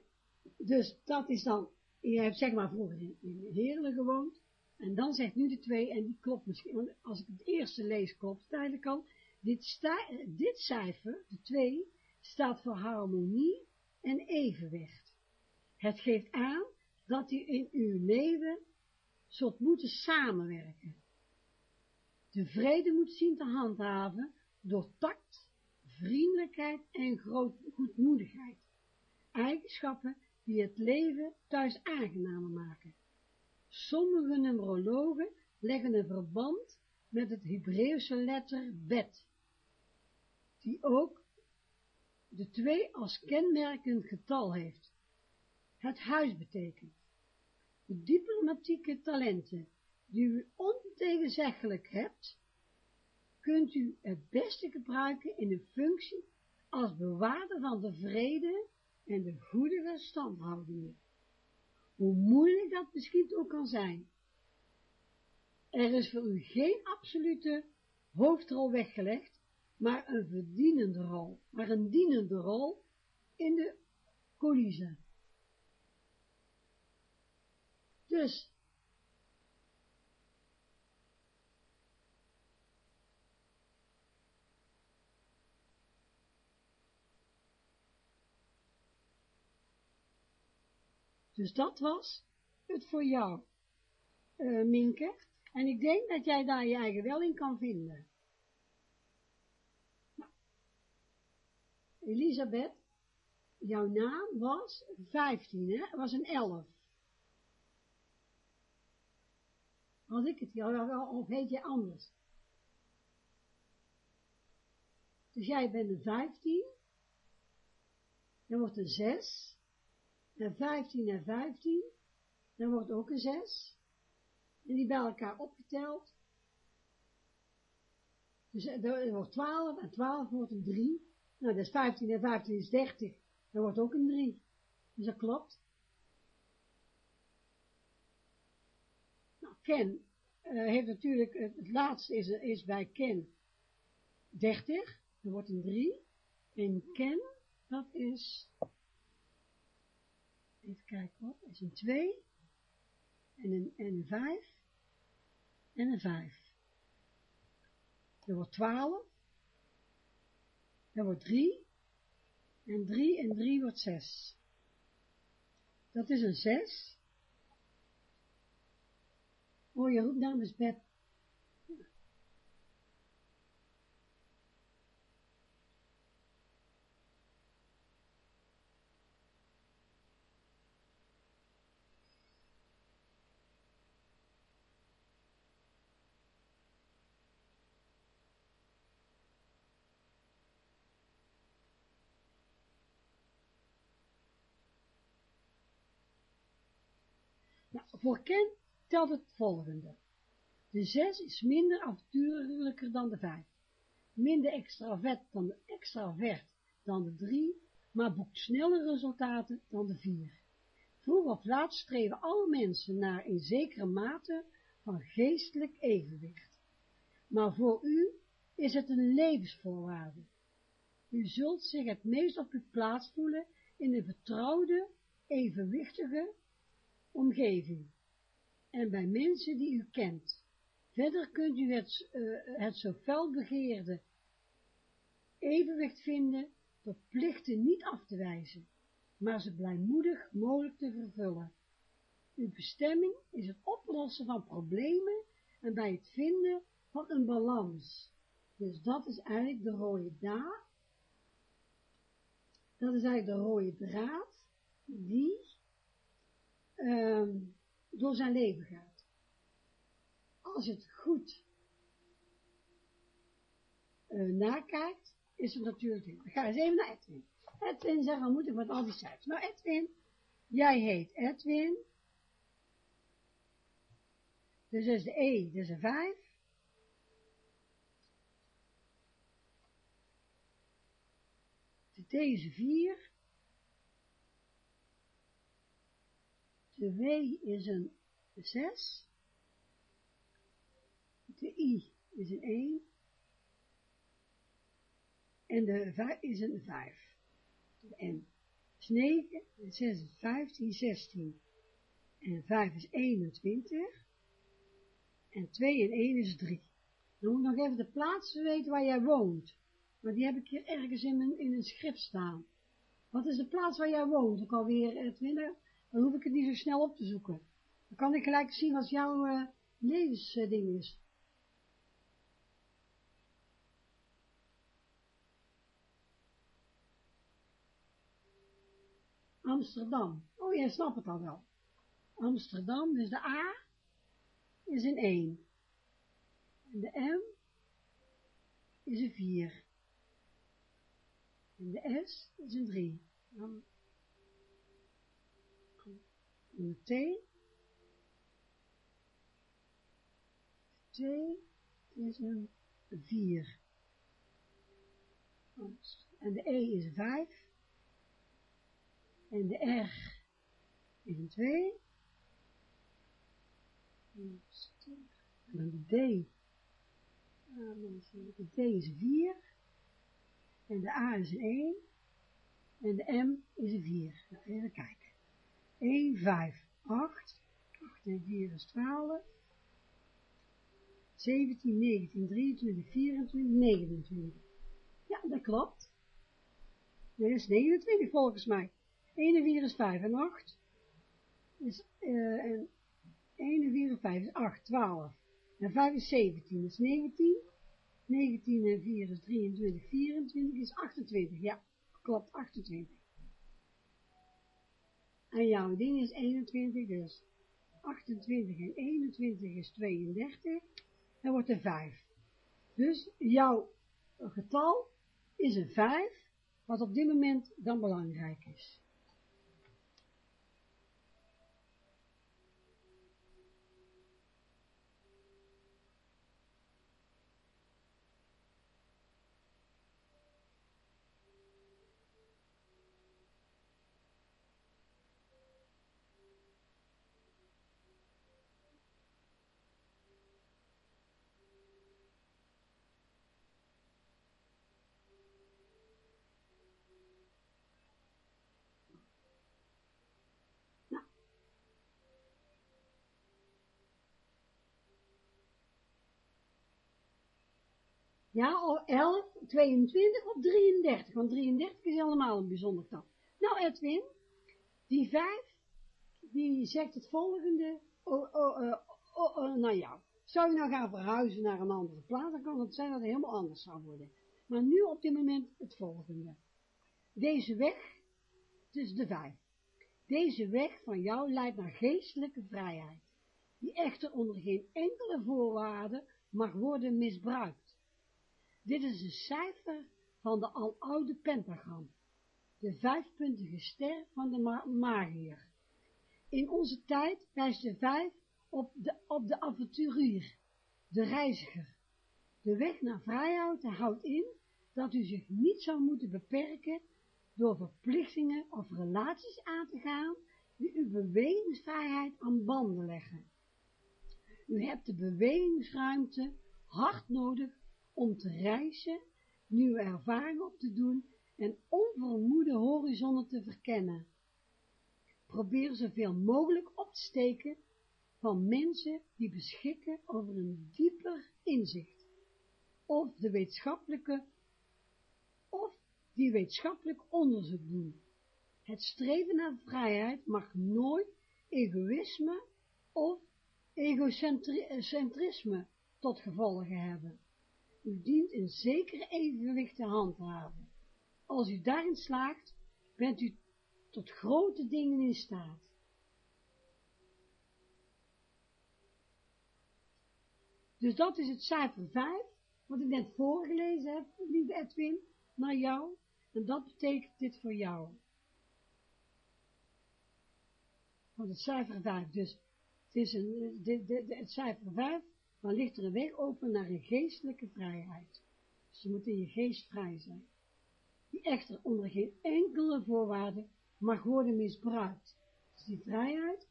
dus dat is dan je hebt zeg maar vroeger in, in Heerlen gewoond, en dan zegt nu de twee, en die klopt misschien, want als ik het eerste lees, klopt het eigenlijk al, dit, sta, dit cijfer, de twee, staat voor harmonie en evenwicht. Het geeft aan dat u in uw leven zult moeten samenwerken. De vrede moet zien te handhaven door tact, vriendelijkheid en goedmoedigheid. Eigenschappen die het leven thuis aangenamer maken. Sommige numerologen leggen een verband met het Hebreeuwse letter bet, die ook de twee als kenmerkend getal heeft. Het huis betekent. De diplomatieke talenten die u ontegenzeggelijk hebt, kunt u het beste gebruiken in de functie als bewaarder van de vrede en de goede verstandhouding. Hoe moeilijk dat misschien ook kan zijn. Er is voor u geen absolute hoofdrol weggelegd, maar een verdienende rol, maar een dienende rol in de coulissen. Dus, dus dat was het voor jou, uh, Minke. En ik denk dat jij daar je eigen wel in kan vinden. Nou, Elisabeth, jouw naam was 15, hè? Was een 11. Had ik het jou of heet je anders? Dus jij bent een 15, dan wordt een 6, en 15 en 15, dan wordt ook een 6, en die bij elkaar opgeteld, dus er wordt 12 en 12 wordt een 3, nou dat is 15 en 15 is 30, dan wordt ook een 3, dus dat klopt. Ken uh, heeft natuurlijk, het laatste is, is bij Ken 30, er wordt een 3. En Ken, dat is, even kijken hoor, is een 2 en een, en een 5 en een 5. Er wordt 12, er wordt 3 en 3 en 3 wordt 6. Dat is een 6 Oh, je roept namens bed. Nou, voor Ken telt het volgende. De 6 is minder avontuurlijker dan de 5, minder extravert dan de, extravert dan de 3, maar boekt sneller resultaten dan de 4. Vroeg of laat streven alle mensen naar een zekere mate van geestelijk evenwicht. Maar voor u is het een levensvoorwaarde. U zult zich het meest op uw plaats voelen in een vertrouwde, evenwichtige omgeving en bij mensen die u kent. Verder kunt u het, uh, het zo fel begeerde evenwicht vinden door niet af te wijzen, maar ze blijmoedig mogelijk te vervullen. Uw bestemming is het oplossen van problemen en bij het vinden van een balans. Dus dat is eigenlijk de rode draad. Dat is eigenlijk de rode draad die um, door zijn leven gaat. Als het goed uh, nakijkt, is het natuurlijk Ik ga eens even naar Edwin. Edwin zegt, dan moet ik met al die cijfers. Nou Edwin, jij heet Edwin. Dus is de E, dus een 5. De T is een 4. De W is een 6. De I is een 1. En de 5 is een 5. De N is 9, 6 is 15, 16. En 5 is 21. En 2 en 1 is 3. Dan moet ik nog even de plaats weten waar jij woont. Maar die heb ik hier ergens in, mijn, in een schrift staan. Wat is de plaats waar jij woont? Ook alweer, Edwin, dan hoef ik het niet zo snel op te zoeken. Dan kan ik gelijk zien wat jouw uh, levensding is. Amsterdam. Oh, jij snapt het al wel. Amsterdam, dus de A is een 1. En de M is een 4. En de S is een 3. Dan een T. Is een 4. En de E is een 5. En de R is een 2. En dan de D. De D is een 4. En de A is een 1. En de M is een 4. Nou, even kijken. 1, 5, 8. 8 en 4 is 12. 17, 19, 23, 24, 29. Ja, dat klopt. Dat is 29 volgens mij. 1 en 4 is 5 en 8. Is, uh, en 1 en 4 en 5 is 8, 12. En 5 is 17, dat is 19. 19 en 4 is 23, 24 is 28. Ja, klopt, 28. En jouw ding is 21, dus 28 en 21 is 32. Dan wordt er 5. Dus jouw getal is een 5, wat op dit moment dan belangrijk is. Ja, of 11, 22 of 33, want 33 is helemaal een bijzonder getal. Nou Edwin, die 5, die zegt het volgende oh, oh, uh, oh, uh, naar jou. Zou je nou gaan verhuizen naar een andere plaats, dan kan het zijn dat het helemaal anders zou worden. Maar nu op dit moment het volgende. Deze weg, dus de 5. Deze weg van jou leidt naar geestelijke vrijheid, die echter onder geen enkele voorwaarde mag worden misbruikt. Dit is een cijfer van de aloude pentagram, de vijfpuntige ster van de ma magier. In onze tijd wijst de vijf op de, op de avonturier, de reiziger. De weg naar vrijheid houdt in dat u zich niet zou moeten beperken door verplichtingen of relaties aan te gaan die uw bewegingsvrijheid aan banden leggen. U hebt de bewegingsruimte hard nodig om te reizen, nieuwe ervaringen op te doen en onvermoede horizonnen te verkennen. Probeer zoveel mogelijk op te steken van mensen die beschikken over een dieper inzicht, of de wetenschappelijke, of die wetenschappelijk onderzoek doen. Het streven naar vrijheid mag nooit egoïsme of egocentrisme tot gevolgen hebben. U dient een zeker evenwicht te handhaven. Als u daarin slaagt, bent u tot grote dingen in staat. Dus dat is het cijfer 5, wat ik net voorgelezen heb, lieve Edwin, naar jou. En dat betekent dit voor jou. Want het cijfer 5, dus het is een, de, het cijfer 5 dan ligt er een weg open naar een geestelijke vrijheid. Dus je moet in je geest vrij zijn, die echter onder geen enkele voorwaarde mag worden misbruikt. Dus die vrijheid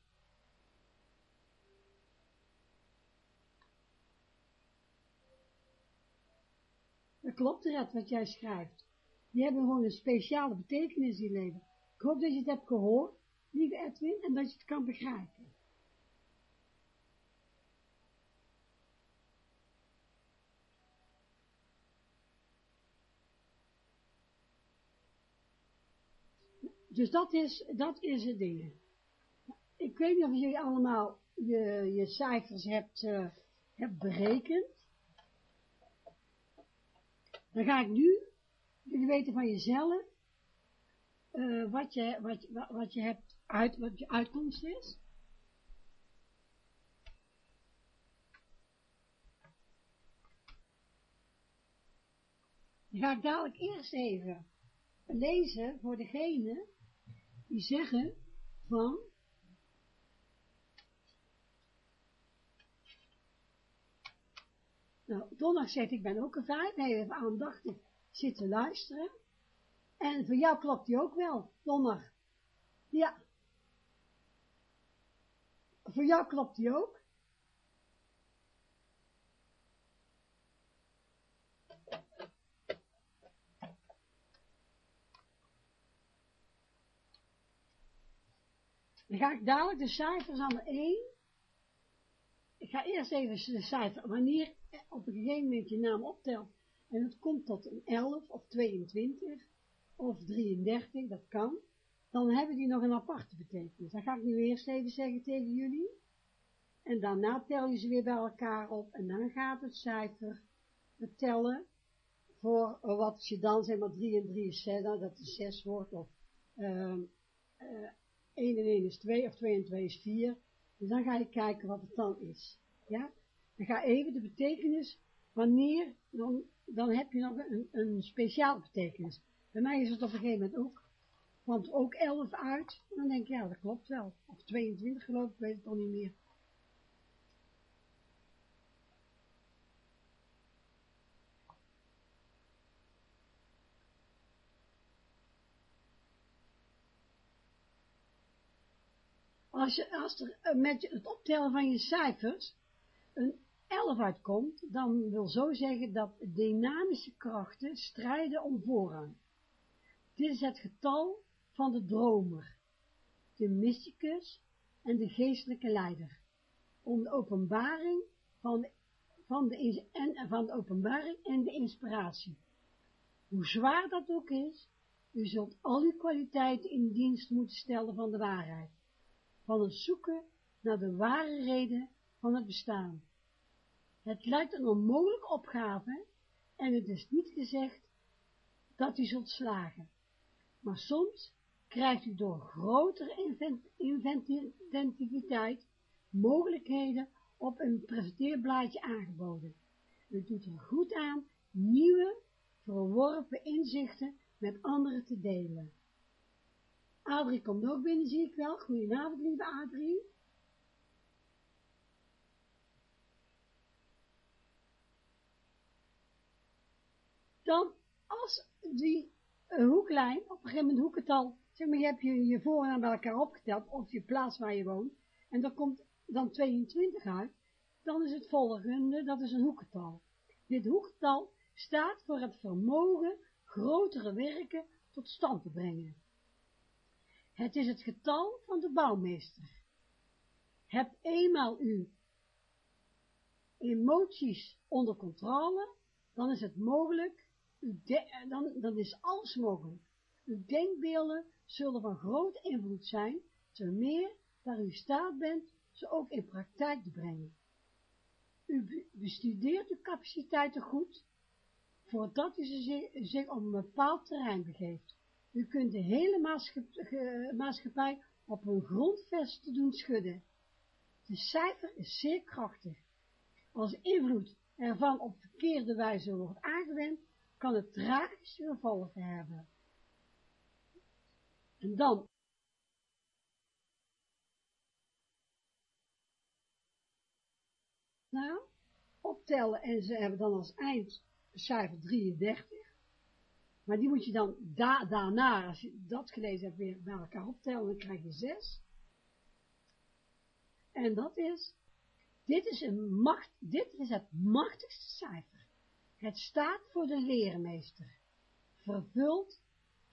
Dat klopt, Red, wat jij schrijft. Die hebben gewoon een speciale betekenis in leven. Ik hoop dat je het hebt gehoord, lieve Edwin, en dat je het kan begrijpen. Dus dat is, dat is het ding. Ik weet niet of jullie allemaal je, je cijfers hebt, uh, hebt berekend. Dan ga ik nu, jullie weten van jezelf, uh, wat, je, wat, wat je hebt uit, wat je uitkomst is. Dan ga ik dadelijk eerst even lezen voor degene die zeggen van Nou, Donner zegt, ik ben ook een vijf. Hij heeft aandachtig zitten luisteren. En voor jou klopt die ook wel, Donner. Ja. Voor jou klopt die ook. Dan ga ik dadelijk de cijfers aan de 1. Ik ga eerst even de cijfer, wanneer op een gegeven moment je naam optelt en het komt tot een 11 of 22 of 33, dat kan, dan hebben die nog een aparte betekenis. Dan ga ik nu eerst even zeggen tegen jullie. En daarna tel je ze weer bij elkaar op en dan gaat het cijfer tellen voor wat je dan zeg maar 3 en 3 is 6, dat is 6 wordt of uh, uh, 1 en 1 is 2 of 2 en 2 is 4. Dus dan ga je kijken wat het dan is. Ja? Dan ga even de betekenis, wanneer, dan, dan heb je nog een, een speciale betekenis. Bij mij is het op een gegeven moment ook, want ook 11 uit, dan denk je, ja, dat klopt wel. Of 22 geloof ik, weet het al niet meer. Als, er eh, met het optellen van je cijfers een 11 uitkomt, dan wil zo zeggen dat dynamische krachten strijden om voorrang. Dit is het getal van de dromer, de mysticus en de geestelijke leider, om de openbaring van van de, en, van de openbaring en de inspiratie. Hoe zwaar dat ook is, u zult al uw kwaliteiten in dienst moeten stellen van de waarheid van het zoeken naar de ware reden van het bestaan. Het lijkt een onmogelijke opgave en het is niet gezegd dat u zult slagen, maar soms krijgt u door grotere inventiviteit mogelijkheden op een presenteerblaadje aangeboden. U doet er goed aan nieuwe, verworpen inzichten met anderen te delen. Adrie komt ook binnen, zie ik wel. Goedenavond, lieve Adrie. Dan, als die uh, hoeklijn, op een gegeven moment hoekental, zeg maar, je hebt je, je voornaam bij elkaar opgeteld, of je plaats waar je woont, en dan komt dan 22 uit, dan is het volgende, dat is een hoekental. Dit hoekental staat voor het vermogen grotere werken tot stand te brengen. Het is het getal van de bouwmeester. Heb eenmaal uw emoties onder controle, dan is het mogelijk, dan, dan is alles mogelijk. Uw denkbeelden zullen van grote invloed zijn, te meer dat u staat bent ze ook in praktijk te brengen. U bestudeert uw capaciteiten goed, voordat u zich op een bepaald terrein begeeft. U kunt de hele maatschappij op een grondvest doen schudden. De cijfer is zeer krachtig. Als invloed ervan op verkeerde wijze wordt aangewend, kan het tragische gevolgen hebben. En dan nou, optellen en ze hebben dan als eindcijfer 33. Maar die moet je dan da daarna, als je dat gelezen hebt, weer bij elkaar optellen, dan krijg je zes. En dat is, dit is, een macht, dit is het machtigste cijfer. Het staat voor de leermeester, vervuld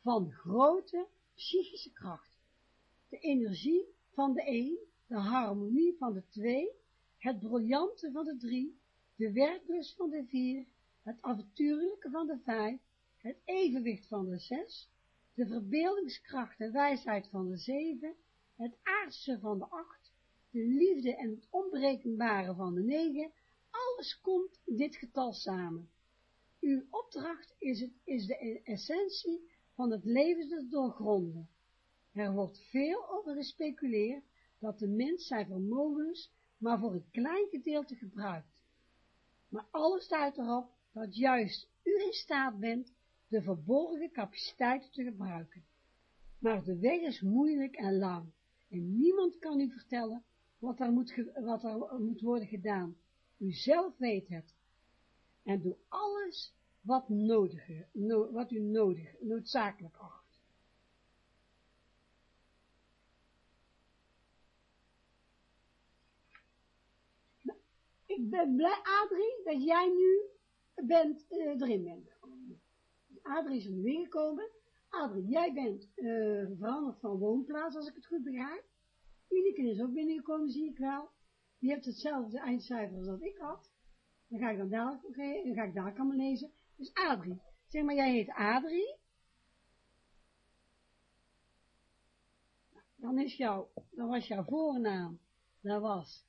van grote psychische kracht. De energie van de een, de harmonie van de twee, het briljante van de drie, de werklust van de vier, het avontuurlijke van de vijf, het evenwicht van de zes, de verbeeldingskracht en wijsheid van de zeven, het aardse van de acht, de liefde en het onberekenbare van de negen, alles komt in dit getal samen. Uw opdracht is, het, is de essentie van het leven te doorgronden. Er wordt veel over gespeculeerd dat de mens zijn vermogens maar voor een klein gedeelte gebruikt. Maar alles duidt erop dat juist u in staat bent de verborgen capaciteiten te gebruiken. Maar de weg is moeilijk en lang, en niemand kan u vertellen wat er moet, wat moet worden gedaan. U zelf weet het. En doe alles wat, nodig, wat u nodig, noodzakelijk acht. Nou, ik ben blij, Adrie, dat jij nu bent, uh, erin bent. Adrie is er nu ingekomen. Adrie, jij bent uh, veranderd van woonplaats, als ik het goed begrijp. Ineke is ook binnengekomen, zie ik wel. Die heeft hetzelfde eindcijfer als dat ik had. Dan ga ik dan dadelijk, oké, dan ga ik dadelijk allemaal lezen. Dus Adrie. Zeg maar, jij heet Adrie. Dan is jouw, dan was jouw voornaam, dat was,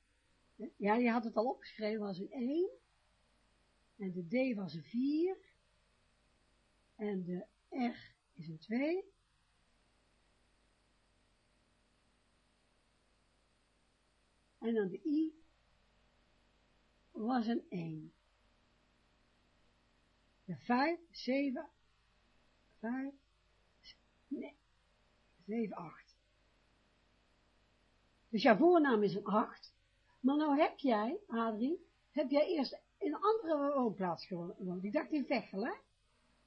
ja, je had het al opgeschreven, was een 1. En de D was een 4. En de R is een 2. En dan de I was een 1. De 5, 7, 5, nee, 7, 8. Dus jouw voornaam is een 8. Maar nou heb jij, Adrie, heb jij eerst in een andere woonplaats gewoond. Ik dacht in Vechel, hè?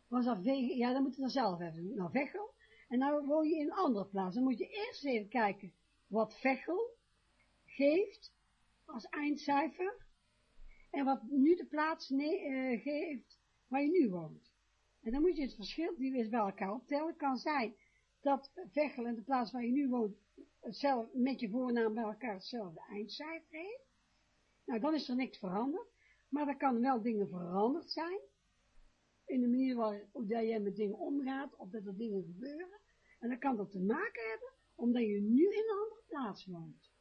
Was Vechel? Ja, dan moet je dan zelf even doen. Nou, Vechel. En nou woon je in een andere plaats. Dan moet je eerst even kijken wat Vechel geeft als eindcijfer. En wat nu de plaats uh, geeft waar je nu woont. En dan moet je het verschil, die bij elkaar optellen. kan zijn dat Vechel en de plaats waar je nu woont, hetzelfde, met je voornaam bij elkaar hetzelfde eindcijfer heeft. Nou, dan is er niks veranderd. Maar er kan wel dingen veranderd zijn. In de manier waarop jij met dingen omgaat, of dat er dingen gebeuren. En dan kan dat te maken hebben, omdat je nu in een andere plaats woont.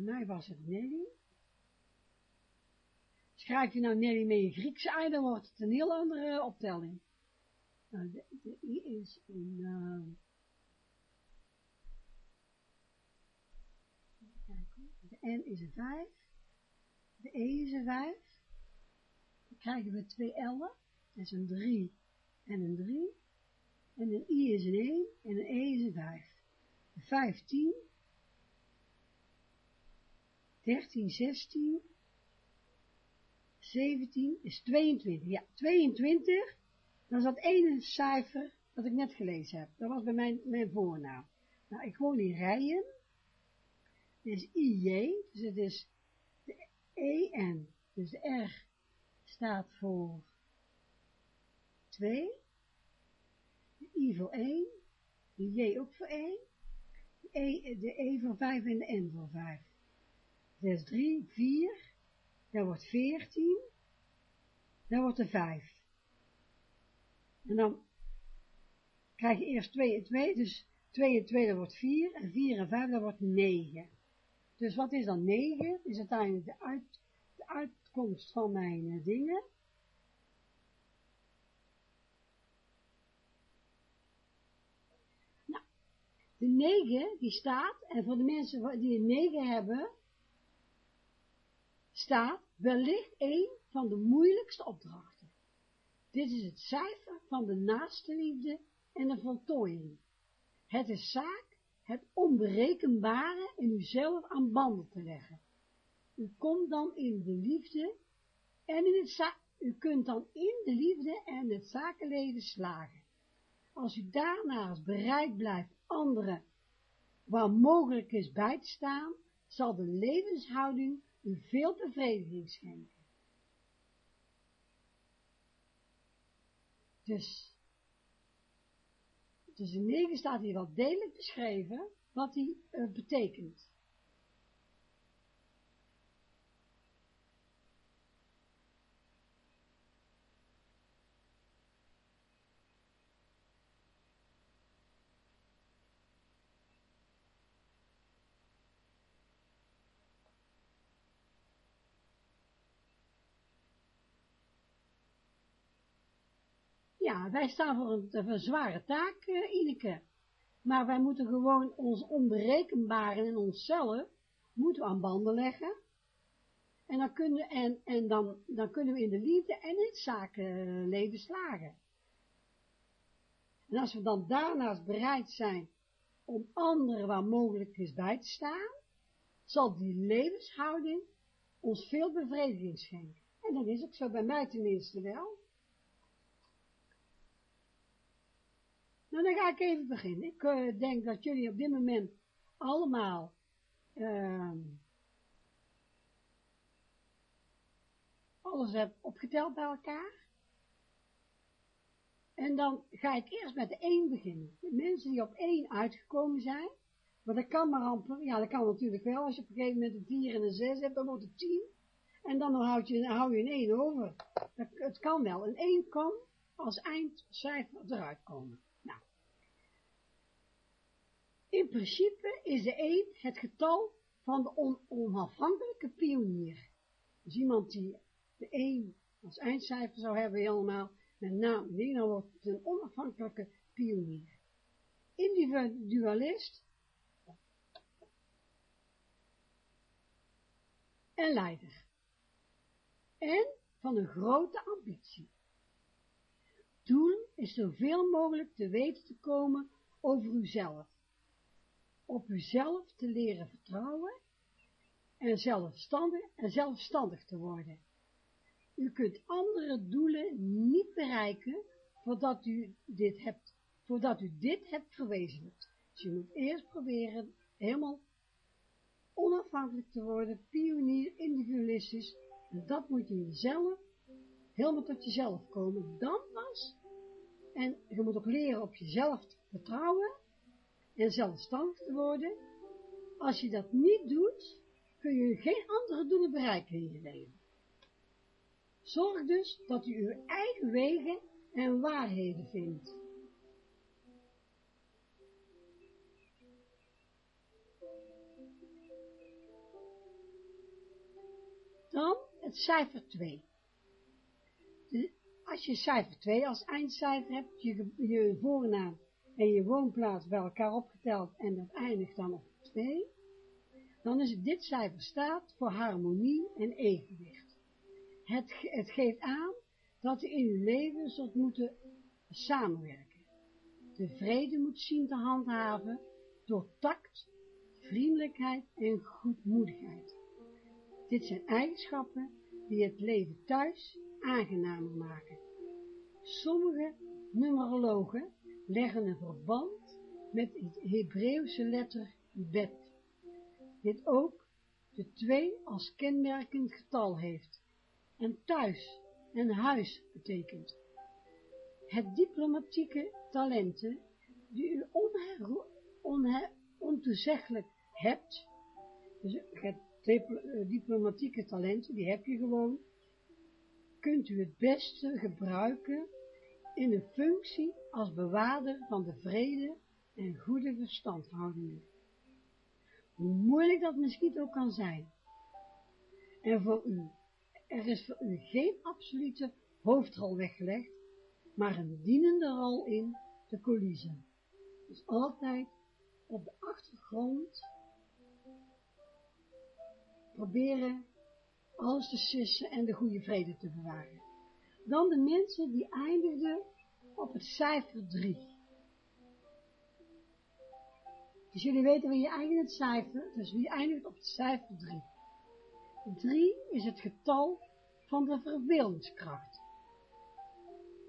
Voor mij was het Nelly. Schrijf je nou Nelly met een Griekse ei, dan wordt het een heel andere optelling. Nou, de, I is een... Uh, de N is een 5. De E is een 5. Dan krijgen we twee L'en. Dat is een 3 en een 3. En een I is een 1 en een E is een 5. De 15 13, 16, 17 is 22. Ja, 22, dat is dat ene cijfer dat ik net gelezen heb. Dat was bij mijn, mijn voornaam. Nou, ik woon in Rijen. Dit is IJ, dus het is de EN. Dus de R staat voor 2. De I voor 1. De J ook voor 1. De E, de e voor 5 en de N voor 5. Dat is 3, 4, dat wordt 14, dat wordt er 5. En dan krijg je eerst 2 en 2, dus 2 en 2 dat wordt 4, en 4 en 5 dat wordt 9. Dus wat is dan 9? Is uiteindelijk de, uit, de uitkomst van mijn uh, dingen. Nou, de 9 die staat, en voor de mensen die een 9 hebben, staat wellicht een van de moeilijkste opdrachten. Dit is het cijfer van de naaste liefde en de voltooiing. Het is zaak het onberekenbare in uzelf aan banden te leggen. U komt dan in de liefde en in het u kunt dan in de liefde en het zakenleven slagen. Als u daarnaast bereid blijft anderen waar mogelijk is bij te staan, zal de levenshouding u veel bevrediging schenken. Dus, dus in 9 staat hier wel degelijk beschreven wat die uh, betekent. Ja, wij staan voor een, voor zware taak, uh, Ineke. Maar wij moeten gewoon ons onberekenbare in onszelf, moeten aan banden leggen. En dan kunnen, en, en dan, dan kunnen we in de liefde en in het zakenleven slagen. En als we dan daarnaast bereid zijn om anderen waar mogelijk is bij te staan, zal die levenshouding ons veel bevrediging schenken. En dat is ook zo bij mij tenminste wel Maar dan ga ik even beginnen. Ik eh, denk dat jullie op dit moment allemaal ehm, alles hebben opgeteld bij elkaar. En dan ga ik eerst met de 1 beginnen. De mensen die op 1 uitgekomen zijn, maar dat kan maar ja dat kan natuurlijk wel, als je op een gegeven moment een 4 en een 6 hebt, dan wordt het 10. En dan houd je, hou je een 1 over. Dat, het kan wel, een 1 kan als eindcijfer eruit komen. In principe is de 1 het getal van de on onafhankelijke pionier. Dus iemand die de 1 als eindcijfer zou hebben helemaal, met naam en dan wordt het een onafhankelijke pionier. Individualist en leider. En van een grote ambitie. Doel is zoveel mogelijk te weten te komen over uzelf. Op uzelf te leren vertrouwen en zelfstandig, en zelfstandig te worden. U kunt andere doelen niet bereiken voordat u dit hebt, voordat u dit hebt verwezenlijkt. Dus je moet eerst proberen helemaal onafhankelijk te worden, pionier, individualistisch, en dat moet je jezelf, helemaal tot jezelf komen, dan pas, en je moet ook leren op jezelf te vertrouwen, en zelfstandig te worden, als je dat niet doet, kun je geen andere doelen bereiken in je leven. Zorg dus dat u uw eigen wegen en waarheden vindt. Dan het cijfer 2. als je cijfer 2 als eindcijfer hebt, je, je voornaam en je woonplaats bij elkaar opgeteld en dat eindigt dan op 2, dan is dit cijfer staat voor harmonie en evenwicht. Het, het geeft aan dat u in uw leven zult moeten samenwerken. De vrede moet zien te handhaven door tact, vriendelijkheid en goedmoedigheid. Dit zijn eigenschappen die het leven thuis aangenamer maken. Sommige numerologen leggen een verband met het Hebreeuwse letter bet, dit ook de twee als kenmerkend getal heeft, en thuis en huis betekent. Het diplomatieke talenten die u ontoezeggelijk hebt, dus het eh, diplomatieke talenten, die heb je gewoon, kunt u het beste gebruiken in een functie als bewaarder van de vrede en goede verstandhouding. Hoe moeilijk dat misschien ook kan zijn. En voor u, er is voor u geen absolute hoofdrol weggelegd, maar een dienende rol in de coulissen. Dus altijd op de achtergrond proberen alles te sissen en de goede vrede te bewaren. Dan de mensen die eindigden op het cijfer 3. Dus jullie weten wie je eindigt het cijfer, dus wie eindigt op het cijfer 3. 3 is het getal van de verbeeldingskracht.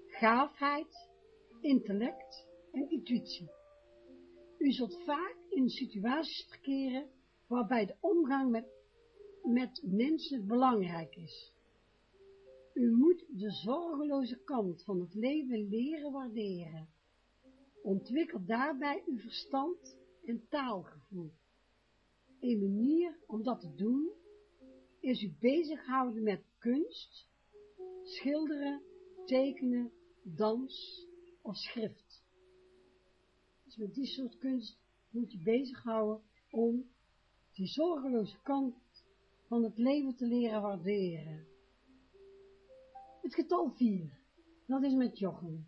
Gaafheid, intellect en intuïtie. U zult vaak in situaties verkeren waarbij de omgang met met mensen belangrijk is. U moet de zorgeloze kant van het leven leren waarderen. Ontwikkel daarbij uw verstand en taalgevoel. Een manier om dat te doen is u bezighouden met kunst, schilderen, tekenen, dans of schrift. Dus met die soort kunst moet je bezighouden om die zorgeloze kant van het leven te leren waarderen. Het getal 4, dat is met Jochem.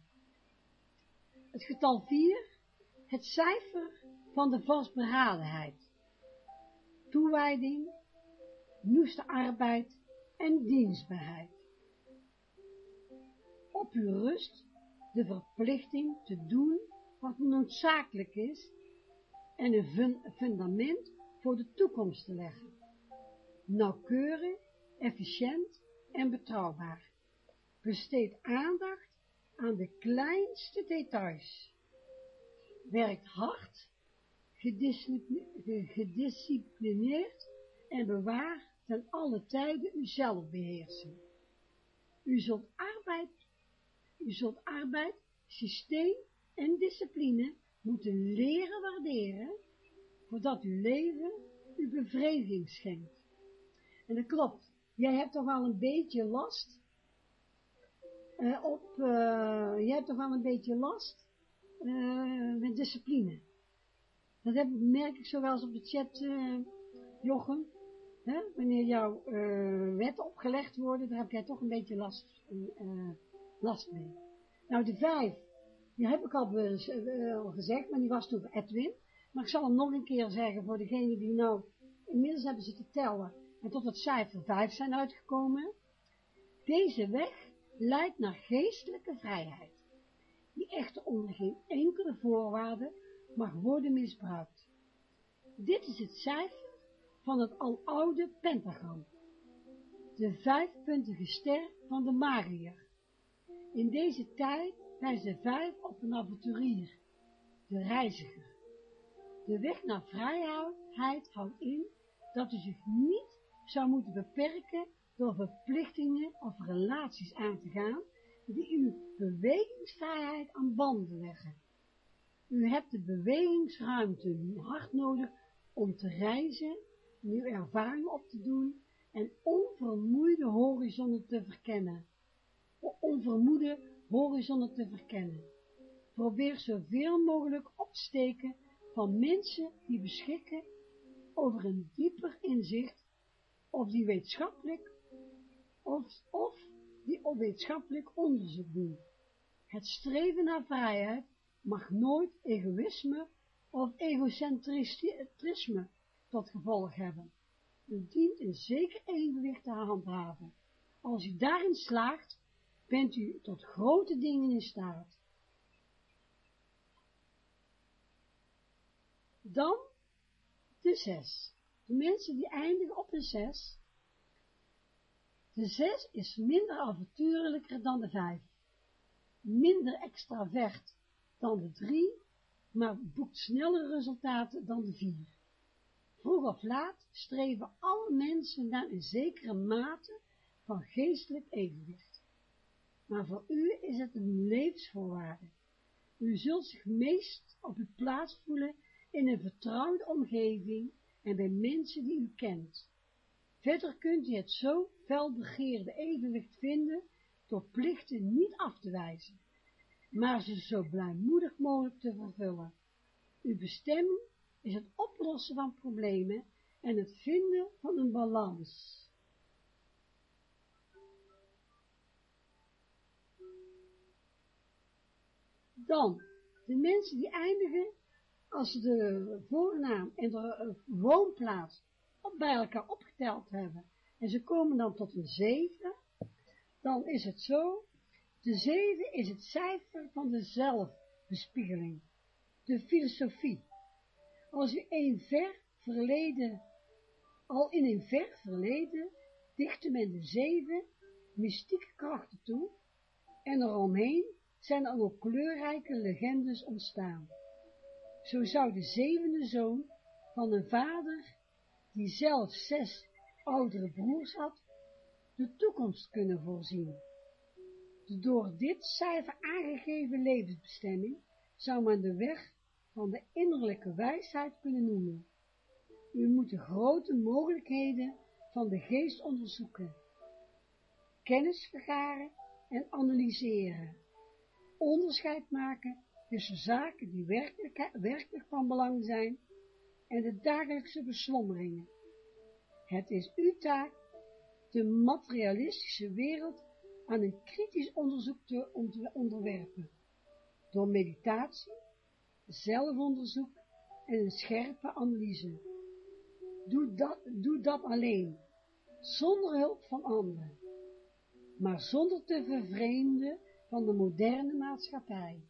Het getal 4, het cijfer van de vastberadenheid, toewijding, noeste arbeid en dienstbaarheid. Op uw rust de verplichting te doen wat noodzakelijk is en een fundament voor de toekomst te leggen nauwkeurig, efficiënt en betrouwbaar. Besteed aandacht aan de kleinste details. werkt hard, gediscipline- gedisciplineerd en bewaart ten alle tijden uw zelfbeheersing. U zult arbeid, u zult arbeid, systeem en discipline moeten leren waarderen, voordat uw leven u bevrediging schenkt. En dat klopt, jij hebt toch wel een beetje last op, eh, jij hebt toch wel een beetje last eh, met discipline. Dat merk ik zowel eens op de chat, eh, Jochem, hè? wanneer jouw wet opgelegd worden, daar heb jij toch een beetje last, last mee. Nou, de vijf, die heb ik al gezegd, maar die was toen Edwin. Maar ik zal hem nog een keer zeggen voor degenen die nou inmiddels hebben zitten tellen en tot het cijfer 5 zijn uitgekomen. Deze weg leidt naar geestelijke vrijheid, die echter onder geen enkele voorwaarde mag worden misbruikt. Dit is het cijfer van het aloude pentagram, de vijfpuntige ster van de magier. In deze tijd wijst de vijf op een avonturier, de reiziger. De weg naar vrijheid houdt in dat u zich niet zou moeten beperken door verplichtingen of relaties aan te gaan die uw bewegingsvrijheid aan banden leggen. U hebt de bewegingsruimte hard nodig om te reizen, nieuwe ervaringen op te doen en onvermoeide horizonnen te verkennen. Onvermoede horizonnen te verkennen. Probeer zoveel mogelijk op te steken van mensen die beschikken over een dieper inzicht of die wetenschappelijk of, of die op wetenschappelijk onderzoek doen. Het streven naar vrijheid mag nooit egoïsme of egocentrisme tot gevolg hebben. U dient een zeker evenwicht te handhaven. Als u daarin slaagt, bent u tot grote dingen in staat. Dan de zes. De mensen die eindigen op een zes. De zes is minder avontuurlijker dan de vijf. Minder extravert dan de drie, maar boekt sneller resultaten dan de vier. Vroeg of laat streven alle mensen naar een zekere mate van geestelijk evenwicht. Maar voor u is het een levensvoorwaarde. U zult zich meest op uw plaats voelen in een vertrouwde omgeving en bij mensen die u kent. Verder kunt u het zo felbegeerde evenwicht vinden door plichten niet af te wijzen, maar ze zo blijmoedig mogelijk te vervullen. Uw bestemming is het oplossen van problemen en het vinden van een balans. Dan, de mensen die eindigen als de voornaam en de eh, woonplaats op bij elkaar opgeteld hebben en ze komen dan tot een zeven, dan is het zo, de zeven is het cijfer van de zelfbespiegeling, de filosofie. Als u een ver verleden, al in een ver verleden, dichtte men de zeven mystieke krachten toe en eromheen zijn er ook kleurrijke legendes ontstaan. Zo zou de zevende zoon van een vader, die zelf zes oudere broers had, de toekomst kunnen voorzien. De door dit cijfer aangegeven levensbestemming zou men de weg van de innerlijke wijsheid kunnen noemen. U moet de grote mogelijkheden van de geest onderzoeken, kennis vergaren en analyseren, onderscheid maken tussen zaken die werkelijk, werkelijk van belang zijn en de dagelijkse beslommeringen. Het is uw taak de materialistische wereld aan een kritisch onderzoek te onderwerpen, door meditatie, zelfonderzoek en een scherpe analyse. Doe dat, doe dat alleen, zonder hulp van anderen, maar zonder te vervreemden van de moderne maatschappij.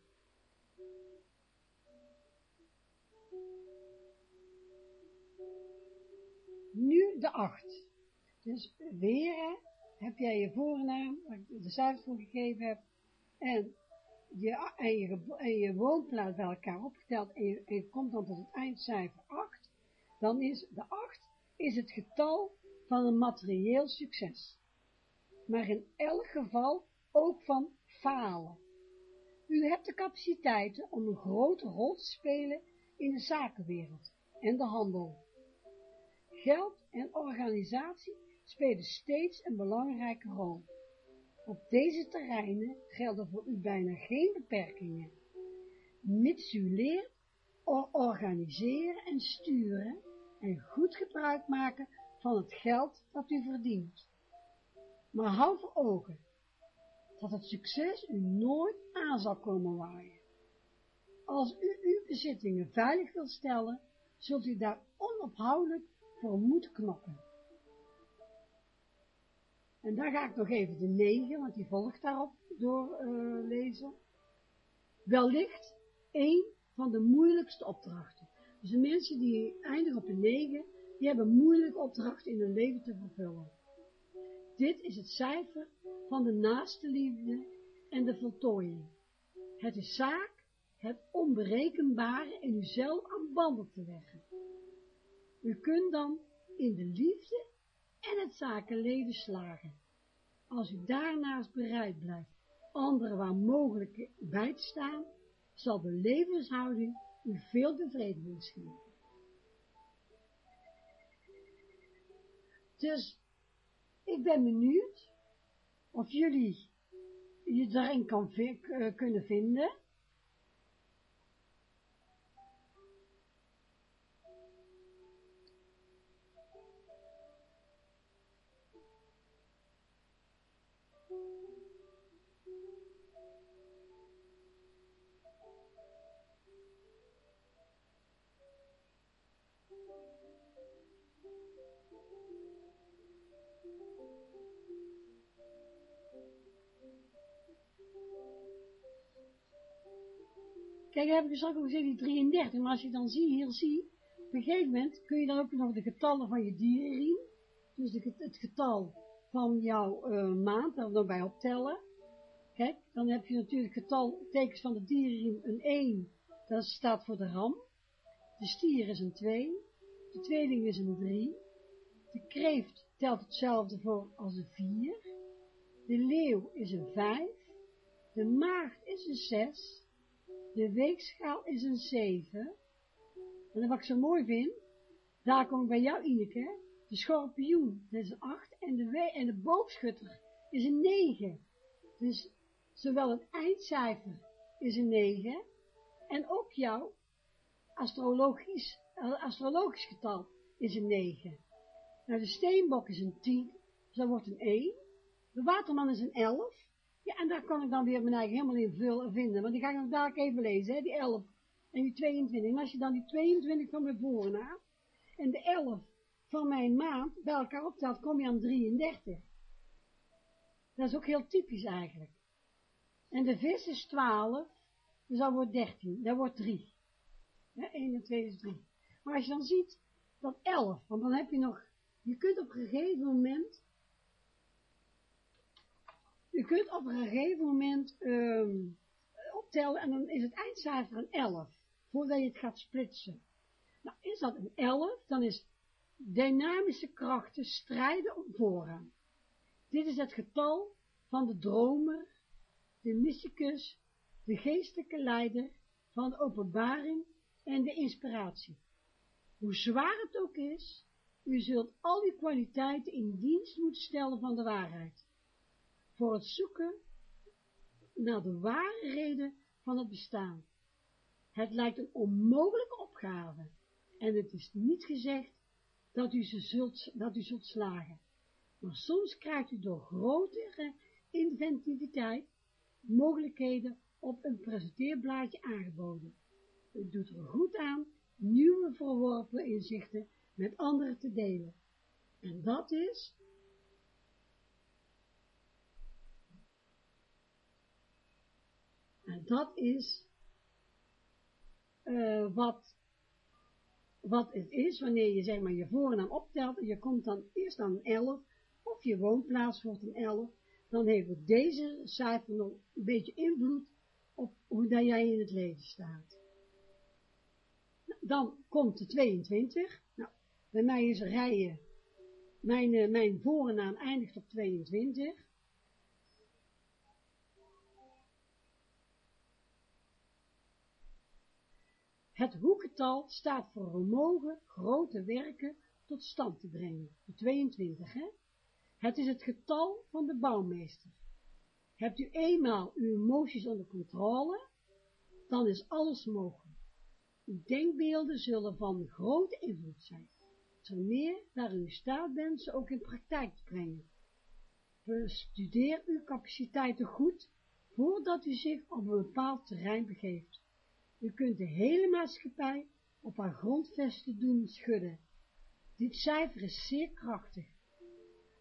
Nu de acht. Dus weer heb jij je voornaam, waar ik de cijfers voor gegeven heb, en je, en, je, en je woonplaats bij elkaar opgeteld en je, en je komt dan tot het eindcijfer 8, dan is de 8 is het getal van een materieel succes. Maar in elk geval ook van falen. U hebt de capaciteiten om een grote rol te spelen in de zakenwereld en de handel. Geld en organisatie spelen steeds een belangrijke rol. Op deze terreinen gelden voor u bijna geen beperkingen, mits u leert or- organiseren en sturen en goed gebruik maken van het geld dat u verdient. Maar hou voor ogen dat het succes u nooit aan zal komen waaien. Als u uw bezittingen veilig wilt stellen, zult u daar onophoudelijk voor moeten knokken. En daar ga ik nog even de negen, want die volgt daarop doorlezen. lezen. Wellicht één van de moeilijkste opdrachten. Dus de mensen die eindigen op een negen, die hebben moeilijke opdrachten in hun leven te vervullen. Dit is het cijfer van de naaste liefde en de voltooiing. Het is zaak het onberekenbare in uzelf aan banden te leggen. U kunt dan in de liefde en het zakenleven slagen. Als u daarnaast bereid blijft anderen waar mogelijk bij te staan, zal de levenshouding u veel bevrediging schenken. Dus, ik ben benieuwd of jullie je daarin kan eh, kunnen vinden. Kijk, heb ik ook gezegd, die 33, maar als je dan zie, hier zie, op een gegeven moment kun je dan ook nog de getallen van je dierenriem, dus het getal van jouw eh, maand, daar nog bij optellen. Kijk, dan heb je natuurlijk getal, tekens van de dierenriem, een 1, dat staat voor de ram. De stier is een 2, de tweeling is een 3, de kreeft telt hetzelfde voor als de 4, de leeuw is een 5, de maagd is een 6, de weegschaal is een 7. En wat ik zo mooi vind, daar kom ik bij jou Ineke, de schorpioen, is een 8, en de, en de boogschutter is een 9. Dus zowel het eindcijfer is een 9, en ook jouw astrologisch, eh, astrologisch getal is een 9. Nou, de steenbok is een 10, dus dat wordt een 1. De waterman is een 11. Ja, en daar kan ik dan weer mijn eigen helemaal in vinden, want die ga ik nog dadelijk even lezen, hè, die 11 en die 22. En als je dan die 22 van mijn voornaam en de 11 van mijn maand bij elkaar optelt, kom je aan 33. Dat is ook heel typisch eigenlijk. En de vis is 12, dus dat wordt 13, dat wordt 3. Ja, 1 en 2 is 3. Maar als je dan ziet dat 11, want dan heb je nog, je kunt op een gegeven moment je kunt op een gegeven moment ehm, optellen en dan is het eindcijfer een 11, voordat je het gaat splitsen. Nou, is dat een 11, dan is dynamische krachten strijden om voorrang. Dit is het getal van de dromer, de mysticus, de geestelijke leider van de openbaring en de inspiratie. Hoe zwaar het ook is, u zult al die kwaliteiten in dienst moeten stellen van de waarheid voor het zoeken naar de ware reden van het bestaan. Het lijkt een onmogelijke opgave, en het is niet gezegd dat u, ze zult, dat u zult slagen. Maar soms krijgt u door grotere inventiviteit mogelijkheden op een presenteerblaadje aangeboden. Het doet er goed aan nieuwe verworpen inzichten met anderen te delen. En dat is En dat is uh, wat, wat het is wanneer je zeg maar je voornaam optelt en je komt dan eerst aan een 11 of je woonplaats wordt een 11, dan heeft deze cijfer nog een beetje invloed op hoe dat jij in het leven staat. Dan komt de 22. Nou, bij mij is rijden. Mijn, uh, mijn voornaam eindigt op 22. Het hoekental staat voor vermogen grote werken tot stand te brengen. De 22, hè? Het is het getal van de bouwmeester. Hebt u eenmaal uw emoties onder controle, dan is alles mogelijk. Uw denkbeelden zullen van grote invloed zijn, zo meer naar u staat bent ze ook in praktijk te brengen. Bestudeer uw capaciteiten goed, voordat u zich op een bepaald terrein begeeft. U kunt de hele maatschappij op haar grondvesten doen schudden. Dit cijfer is zeer krachtig.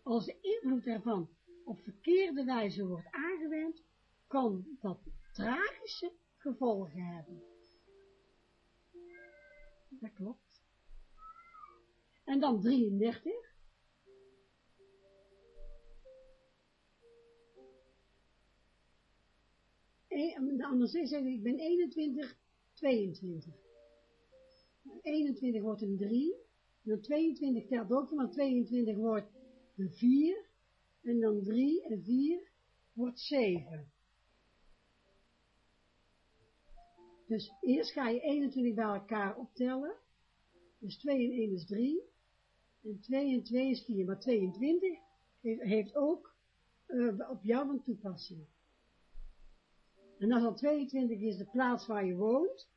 Als de invloed ervan op verkeerde wijze wordt aangewend, kan dat tragische gevolgen hebben. Dat klopt. En dan 33. E, anders is het, ik ben 21, 22. 21 wordt een 3, dan 22 telt ook, maar 22 wordt een 4, en dan 3 en 4 wordt 7. Dus eerst ga je 21 bij elkaar optellen, dus 2 en 1 is 3, en 2 en 2 is 4, maar 22 heeft ook uh, op jou een toepassing. En als dan 22 is de plaats waar je woont,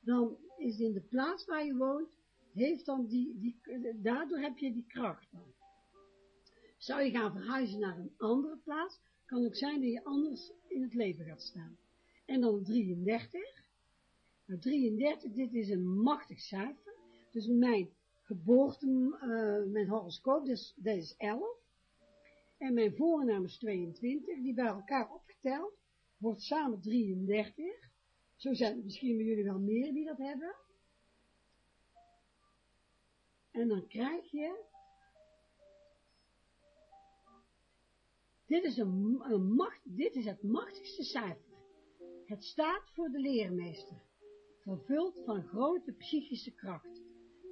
dan is in de plaats waar je woont, heeft dan die, die, daardoor heb je die kracht dan. Zou je gaan verhuizen naar een andere plaats, kan ook zijn dat je anders in het leven gaat staan. En dan 33. Nou, 33, dit is een machtig cijfer. Dus mijn geboorte, uh, mijn horoscoop, dus, dat is 11. En mijn voornaam is 22, die bij elkaar opgeteld, wordt samen 33. Zo zijn er misschien bij jullie wel meer die dat hebben. En dan krijg je, dit is, een, een macht, dit is het machtigste cijfer. Het staat voor de leermeester, vervuld van grote psychische kracht.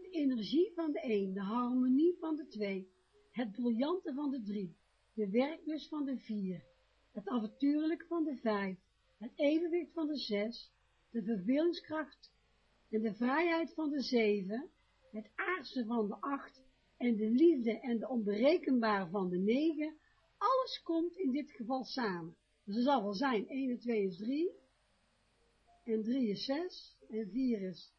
De energie van de een, de harmonie van de twee, het briljante van de drie, de werklust van de vier, het avontuurlijke van de vijf, het evenwicht van de zes, de verbeeldingskracht en de vrijheid van de zeven, het aardse van de acht en de liefde en de onberekenbare van de negen, alles komt in dit geval samen. Dus er zal wel zijn, 1 en 2 is 3, en 3 is 6, en 4 is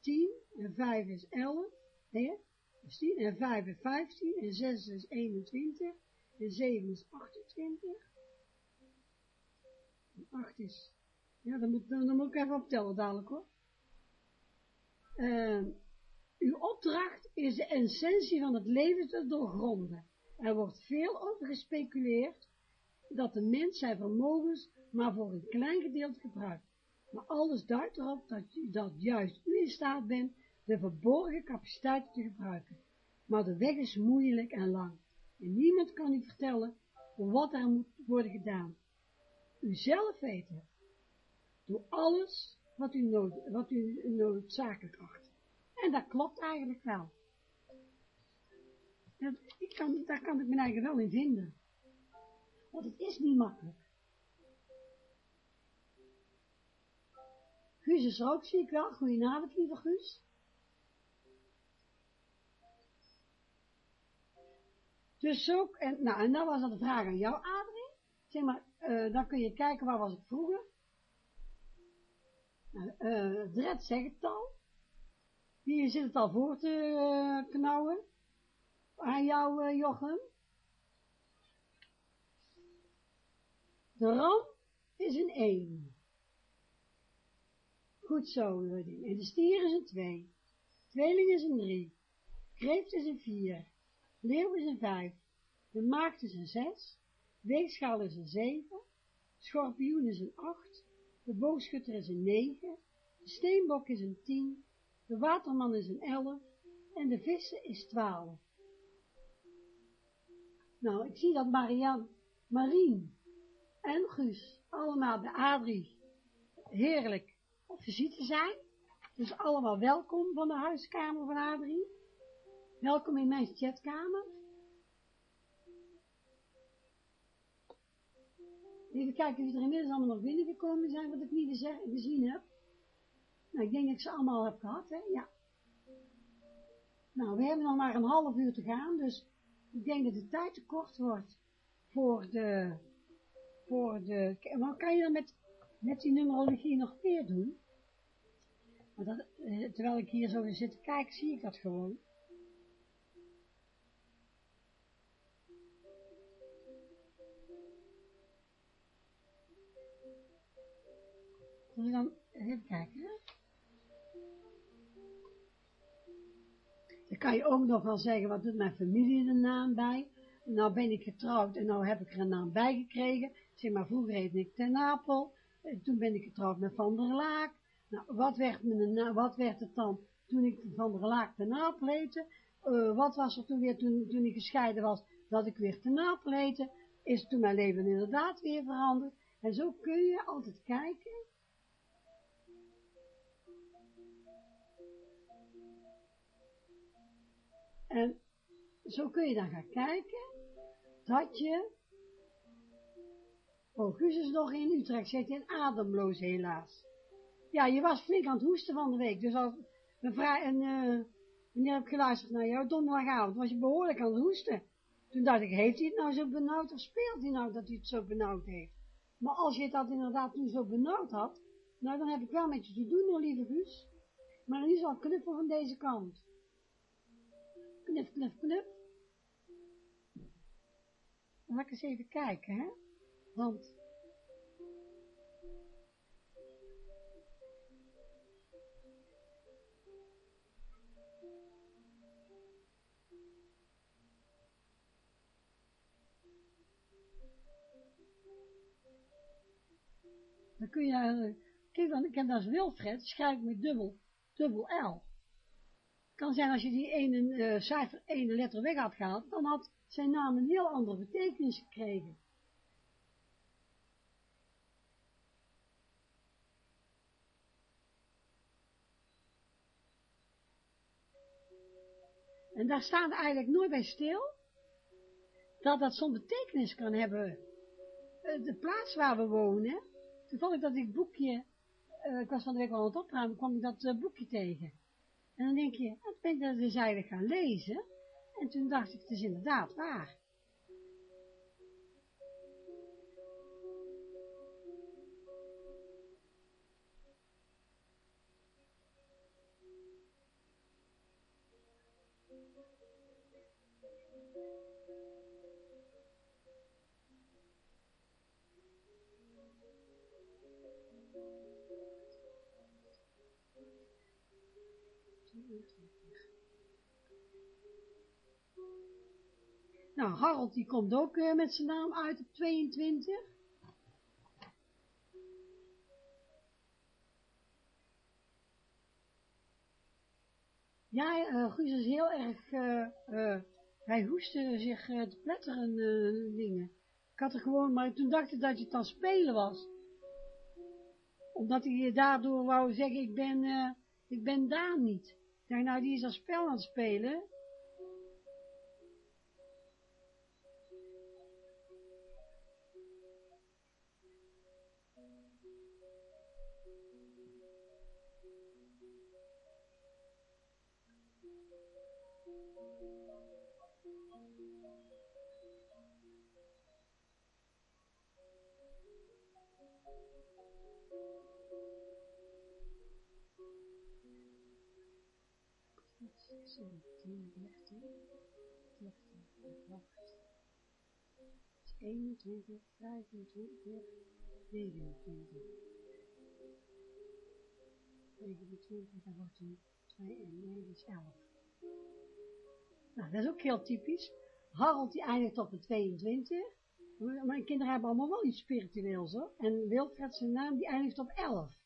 10, en 5 is 11, nee, is 10, en 5 is 15, en 6 is 21, en 7 is 28, en 8 is ja, dan moet, ik even optellen dadelijk hoor. Uh, uw opdracht is de essentie van het leven te doorgronden. Er wordt veel over gespeculeerd dat de mens zijn vermogens maar voor een klein gedeelte gebruikt. Maar alles duidt erop dat, dat juist u in staat bent de verborgen capaciteiten te gebruiken. Maar de weg is moeilijk en lang. En niemand kan u vertellen wat er moet worden gedaan. U zelf weet het. Doe alles wat u, nood, wat u noodzakelijk acht. En dat klopt eigenlijk wel. Dat, ik kan, daar kan ik mijn eigen wel in vinden. Want het is niet makkelijk. Guus is ook, zie ik wel. Goedenavond, lieve Guus. Dus ook, en, nou, en dan was dat de vraag aan jou, Adrie. Zeg maar, uh, dan kun je kijken, waar was ik vroeger? Uh, het red zegt het al. Hier zit het al voor te uh, knauwen. Aan jou, uh, Jochem. De ram is een 1. Goed zo, Rudding. En de stier is een 2. Tweeling is een 3. Kreeft is een 4. Leeuw is een 5. De maagd is een 6. Weegschaal is een 7. Schorpioen is een 8. De boogschutter is een 9, de steenbok is een 10, de waterman is een 11 en de vissen is 12. Nou, ik zie dat Marianne, Marien en Guus allemaal bij Adrie heerlijk op visite zijn. Dus allemaal welkom van de huiskamer van Adrie. Welkom in mijn chatkamer. Even kijken wie er inmiddels allemaal nog binnengekomen zijn, wat ik niet gezien heb. Nou, ik denk dat ik ze allemaal heb gehad, hè, ja. Nou, we hebben nog maar een half uur te gaan, dus ik denk dat de tijd te kort wordt voor de, voor de, maar kan je dan met, met die numerologie nog meer doen? Dat, eh, terwijl ik hier zo zit te kijken, zie ik dat gewoon. Dan even kijken? Dan kan je ook nog wel zeggen, wat doet mijn familie de naam bij? Nou ben ik getrouwd en nou heb ik er een naam bij gekregen. Zeg maar, vroeger heette ik Ten Napel. En toen ben ik getrouwd met Van der Laak. Nou, wat werd, mijn, wat werd het dan toen ik Van der Laak Ten Napel heette? Uh, wat was er toen weer, toen, toen ik gescheiden was, dat ik weer Ten Napel heette? Is toen mijn leven inderdaad weer veranderd? En zo kun je altijd kijken En zo kun je dan gaan kijken dat je Augustus nog in Utrecht zit in ademloos helaas. Ja, je was flink aan het hoesten van de week, dus als mevrouw en uh, meneer heb geluisterd naar jou, donderdagavond was je behoorlijk aan het hoesten. Toen dacht ik, heeft hij het nou zo benauwd of speelt hij nou dat hij het zo benauwd heeft? Maar als je dat inderdaad toen zo benauwd had, nou dan heb ik wel met je te doen, hoor, lieve Guus. Maar nu zal knuppel van deze kant. Knuf, knuf, knuf. Laat ik eens even kijken, hè. Want... Dan kun je, kijk dan, ik heb dat als Wilfred, schrijf ik met dubbel, dubbel L kan zijn als je die ene uh, cijfer, ene letter weg had gehaald, dan had zijn naam een heel andere betekenis gekregen. En daar staat eigenlijk nooit bij stil, dat dat zo'n betekenis kan hebben. Uh, de plaats waar we wonen, toevallig dat ik boekje, uh, ik was van de week al aan het opruimen, kwam ik dat boekje tegen. En dan denk je, ik ben dat dus eigenlijk gaan lezen. En toen dacht ik, het is inderdaad waar. Nou, Harold die komt ook uh, met zijn naam uit op 22. Ja, uh, Guus is heel erg, uh, hij hoestte zich te pletteren dingen. Ik had er gewoon, maar toen dacht ik dat je het aan spelen was. Omdat hij daardoor wou zeggen, ik ben, ik ben daar niet. Nou, die is al spel aan het spelen. Zeventien, dertien, dertien, wacht. 21, 25, 29. 29, dan wordt een 2 en 9 is 11. Nou, dat is ook heel typisch. Harold die eindigt op een 22. Mijn kinderen hebben allemaal wel iets spiritueels hoor. En Wilfred zijn naam die eindigt op 11.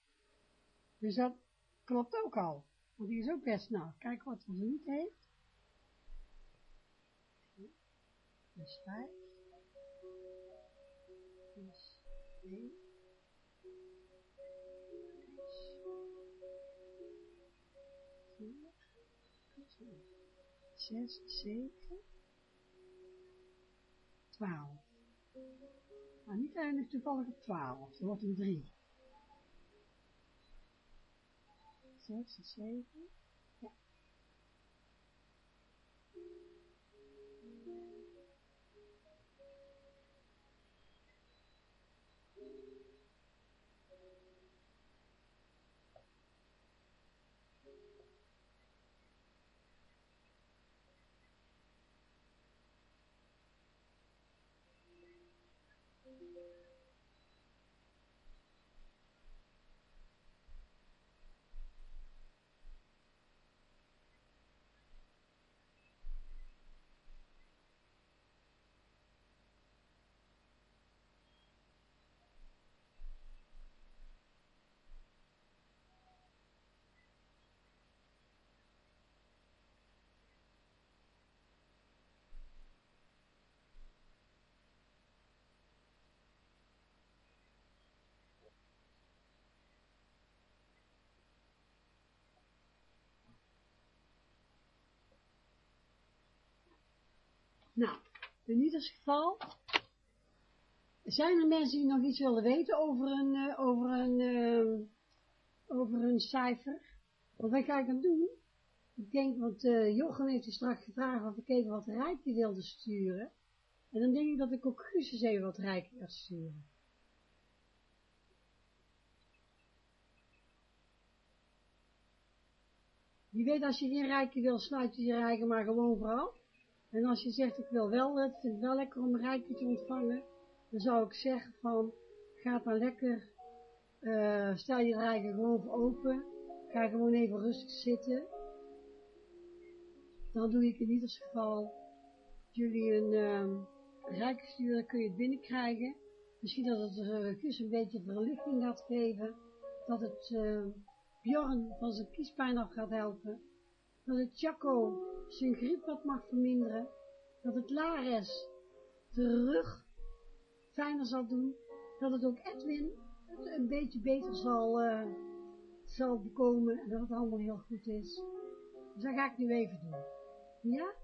Dus dat klopt ook al. Want die is ook best nauw. Kijk wat hij niet heeft. Dus 5. Dus 1. Dus 4. 6, 7. 12. Maar niet eindig toevallig op 12. Dan wordt een 3. zes en zeven. In ieder geval zijn er mensen die nog iets willen weten over een, uh, over een, uh, over een cijfer. Wat ga ik dan doen? Ik denk, want uh, Jochem heeft je straks gevraagd of ik even wat rijker wilde sturen. En dan denk ik dat ik ook Guus even wat rijker ga sturen. Je weet, als je geen rijker wil, sluit je je rijker maar gewoon vooral. En als je zegt, ik wil wel, het vind het wel lekker om een rijkje te ontvangen, dan zou ik zeggen van, ga dan lekker, uh, stel je rijker gewoon voor open, ga gewoon even rustig zitten. Dan doe ik in ieder geval jullie een uh, rijke sturen, kun je het binnenkrijgen. Misschien dat het uh, Kus een beetje verlichting gaat geven, dat het uh, Bjorn van zijn kiespijn af gaat helpen, dat het Chaco zijn griep wat mag verminderen, dat het Lares de rug fijner zal doen, dat het ook Edwin een beetje beter zal, uh, zal bekomen en dat het allemaal heel goed is. Dus dat ga ik nu even doen. Ja?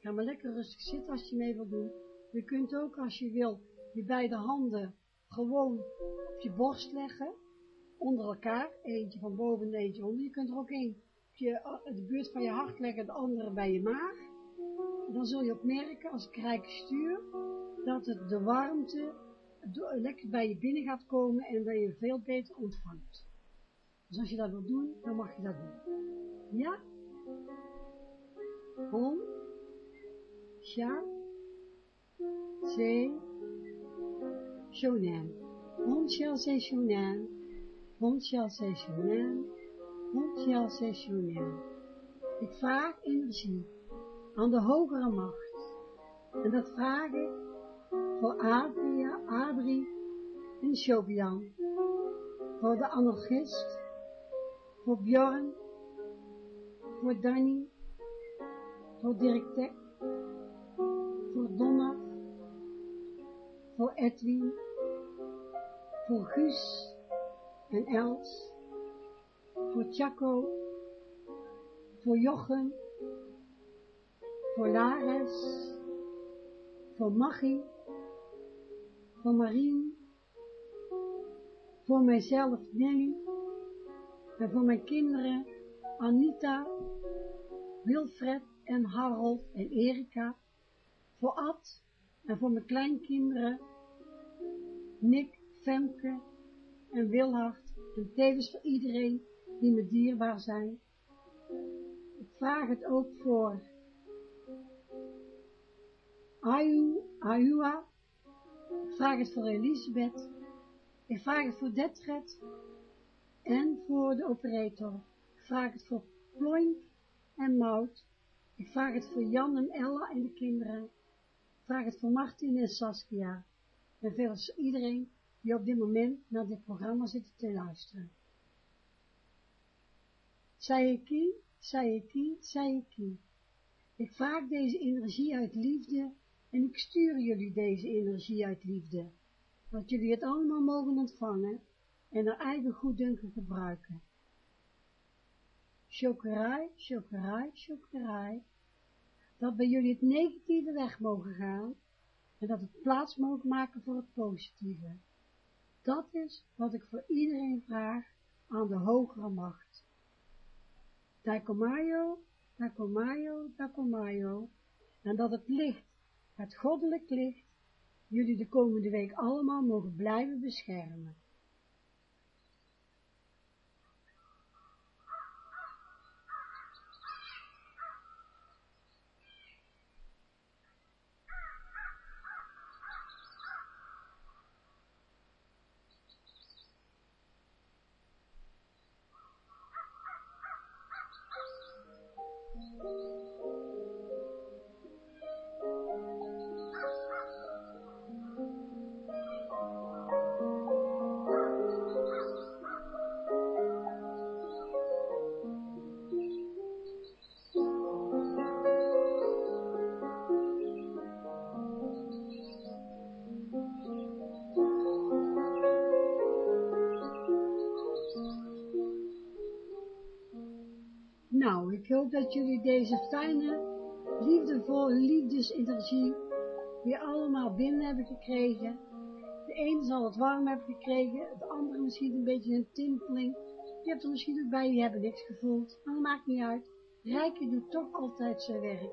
Ga maar lekker rustig zitten als je mee wilt doen. Je kunt ook, als je wil, je beide handen gewoon op je borst leggen, onder elkaar, eentje van boven en eentje onder. Je kunt er ook één je, de buurt van je hart leggen, de andere bij je maag. Dan zul je ook merken, als ik rijk stuur, dat het de warmte lekker bij je binnen gaat komen en dat je veel beter ontvangt. Dus als je dat wilt doen, dan mag je dat doen. Ja? Om, sha, se, shonen. Om shall say shonen. Om shall say shonen. Montiel sessionair. Ik vraag energie aan de hogere macht. En dat vraag ik voor Adria, Adri en Shobian. Voor de anarchist, voor Bjorn, voor Danny, voor Dirk Tek, voor Donna, voor Edwin, voor Guus en Els voor Chaco, voor Jochem, voor Lares, voor Maggie, voor Marien, voor mijzelf Nelly, en voor mijn kinderen Anita, Wilfred en Harold en Erika, voor Ad en voor mijn kleinkinderen Nick, Femke en Wilhard en tevens voor iedereen die me dierbaar zijn. Ik vraag het ook voor Ayu, Ayua. Ik vraag het voor Elisabeth. Ik vraag het voor Detret en voor de operator. Ik vraag het voor Ploink en Maud. Ik vraag het voor Jan en Ella en de kinderen. Ik vraag het voor Martin en Saskia. En voor iedereen die op dit moment naar dit programma zit te luisteren. Saiki, Saiki, Saiki. Ik vraag deze energie uit liefde en ik stuur jullie deze energie uit liefde, dat jullie het allemaal mogen ontvangen en er eigen goeddunken gebruiken. chokerij, chokerij, chokerij, dat bij jullie het negatieve weg mogen gaan en dat het plaats mogen maken voor het positieve. Dat is wat ik voor iedereen vraag aan de hogere macht. Daikomayo, Daikomayo, Daikomayo, en dat het licht, het goddelijk licht, jullie de komende week allemaal mogen blijven beschermen. Ik hoop dat jullie deze fijne, liefdevolle liefdesenergie weer allemaal binnen hebben gekregen. De ene zal het warm hebben gekregen, de andere misschien een beetje een tinteling. Je hebt er misschien ook bij, die hebben niks gevoeld, maar dat maakt niet uit. Rijke doet toch altijd zijn werk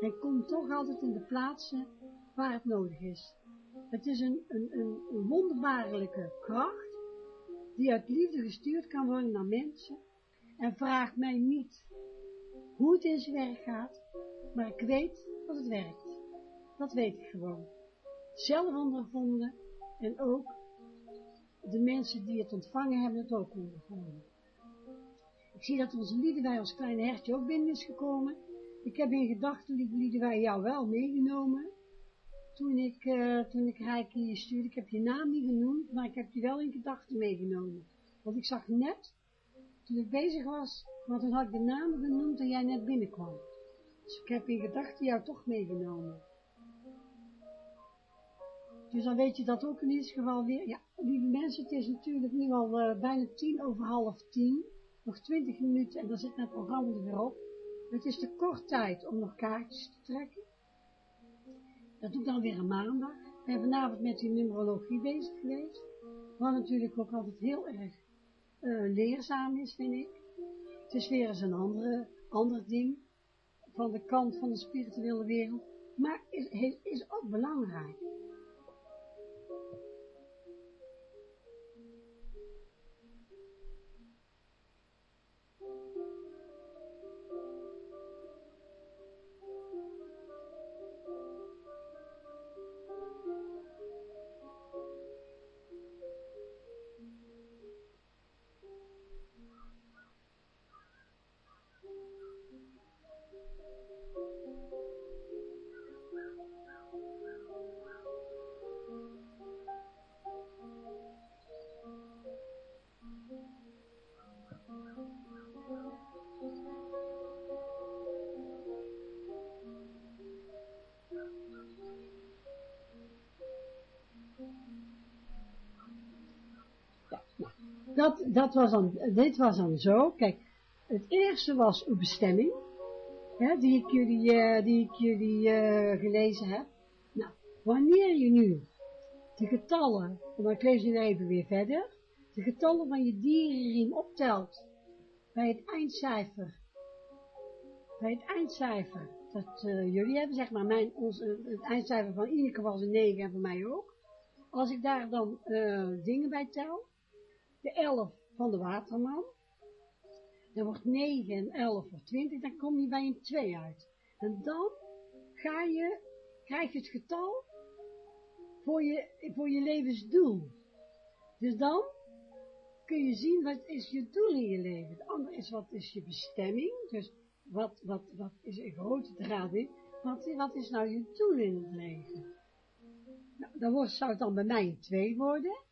en komt toch altijd in de plaatsen waar het nodig is. Het is een, een, een, een wonderbaarlijke kracht die uit liefde gestuurd kan worden naar mensen en vraag mij niet hoe het in zijn werk gaat, maar ik weet dat het werkt. Dat weet ik gewoon. Zelf ondervonden en ook de mensen die het ontvangen hebben het ook ondervonden. Ik zie dat onze Liedewij, ons kleine hertje, ook binnen is gekomen. Ik heb in gedachten, Liedewij, jou wel meegenomen. Toen ik, uh, toen ik Reiki stuurde, ik heb je naam niet genoemd, maar ik heb je wel in gedachten meegenomen. Want ik zag net toen ik bezig was, want toen had ik de naam genoemd toen jij net binnenkwam. Dus ik heb in gedachten jou toch meegenomen. Dus dan weet je dat ook in ieder geval weer. Ja, lieve mensen, het is natuurlijk nu al uh, bijna tien over half tien. Nog twintig minuten en dan zit het programma er weer op. Het is te kort tijd om nog kaartjes te trekken. Dat doe ik dan weer een maandag. Ik ben vanavond met die numerologie bezig geweest. Wat natuurlijk ook altijd heel erg uh, leerzaam is, vind ik. Het is weer eens een andere, ander ding van de kant van de spirituele wereld, maar is, is ook belangrijk. Dat, dat was dan, dit was dan zo, kijk, het eerste was uw bestemming, hè, die ik jullie, uh, die ik jullie uh, gelezen heb. Nou, wanneer je nu de getallen, dan lees je even weer verder, de getallen van je dierenriem optelt bij het eindcijfer, bij het eindcijfer dat uh, jullie hebben, zeg maar, mijn, ons, het eindcijfer van Ineke was een 9 en van mij ook. Als ik daar dan dingen bij tel, de 11 van de waterman. Dan wordt 9 en 11 voor 20, dan kom je bij een 2 uit. En dan ga je, krijg je het getal voor je, voor je levensdoel. Dus dan kun je zien wat is je doel in je leven. Het andere is wat is je bestemming. Dus wat, wat, wat is een grote draad in. Wat, wat is nou je doel in het leven? Nou, dan wordt, zou het dan bij mij een 2 worden.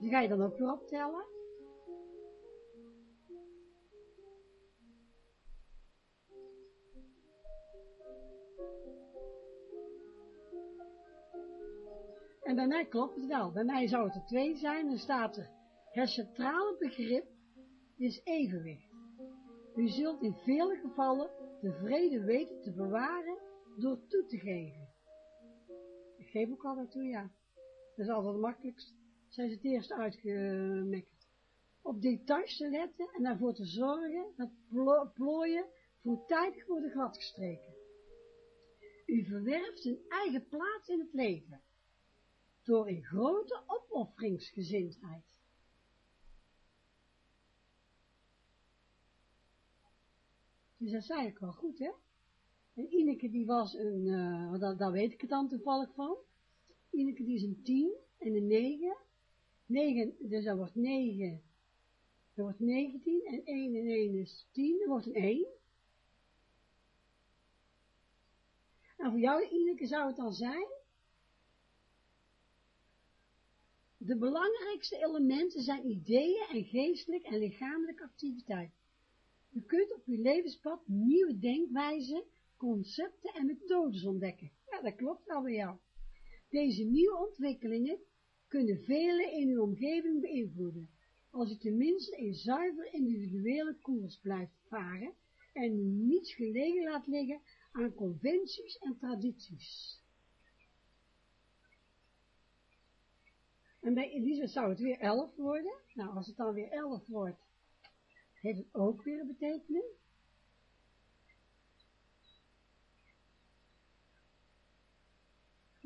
Die ga je dan ook weer optellen. En bij mij klopt het wel. Bij mij zou het er twee zijn. Dan staat er, het centrale begrip is evenwicht. U zult in vele gevallen de vrede weten te bewaren door toe te geven. Ik geef ook altijd toe, ja. Dat is altijd het makkelijkst. Zijn ze het eerst uitgemekkerd. Op details te letten en ervoor te zorgen dat plooien voortijdig worden gladgestreken. U verwerft een eigen plaats in het leven, door een grote opofferingsgezindheid. Dus dat is eigenlijk wel goed, hè? En Ineke die was een, uh, daar, daar weet ik het dan toevallig van. Ineke die is een 10 en een 9. 9, dus dat wordt 9. Dat wordt 19 en 1 en 1 is 10, dat wordt een 1. En voor jou, Ineke, zou het dan zijn, de belangrijkste elementen zijn ideeën en geestelijke en lichamelijke activiteit. U kunt op uw levenspad nieuwe denkwijzen, concepten en methodes ontdekken. Ja, dat klopt wel bij jou. Deze nieuwe ontwikkelingen kunnen velen in uw omgeving beïnvloeden, als u tenminste een zuiver individuele koers blijft varen en u niets gelegen laat liggen aan conventies en tradities. En bij Elise zou het weer 11 worden. Nou, als het dan weer 11 wordt, heeft het ook weer een betekenis.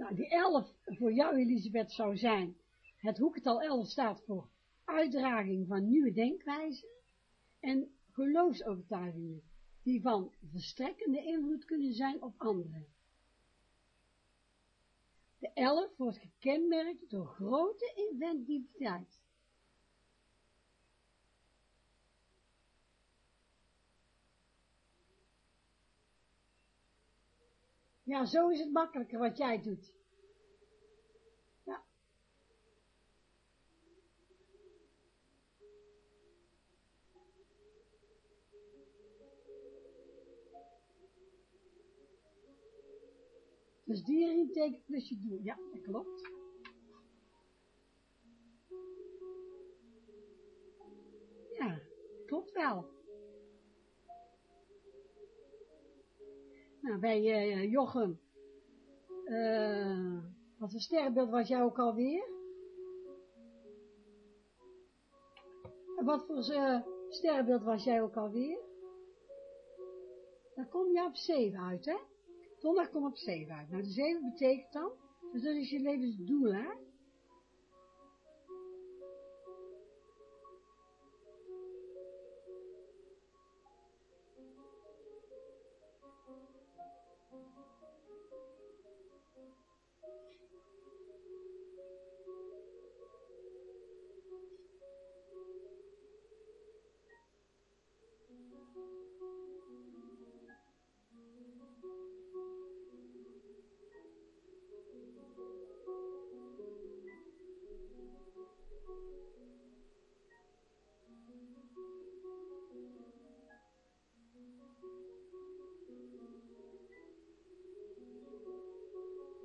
Nou, die 11 voor jou, Elisabeth, zou zijn, het hoekgetal 11 staat voor uitdraging van nieuwe denkwijzen en geloofsovertuigingen die van verstrekkende invloed kunnen zijn op anderen. De elf wordt gekenmerkt door grote inventiviteit. Ja, zo is het makkelijker wat jij doet. Dus dierintake plus je doel. Ja, dat klopt. Ja, klopt wel. Nou, bij uh, Jochem, uh, wat een sterrenbeeld was jij ook alweer? Wat voor uh, sterrenbeeld was jij ook alweer? Dan kom je op 7 uit, hè? Zondag kom op 7 uit. Nou, de 7 betekent dan, dus dat is je levensdoel, hè?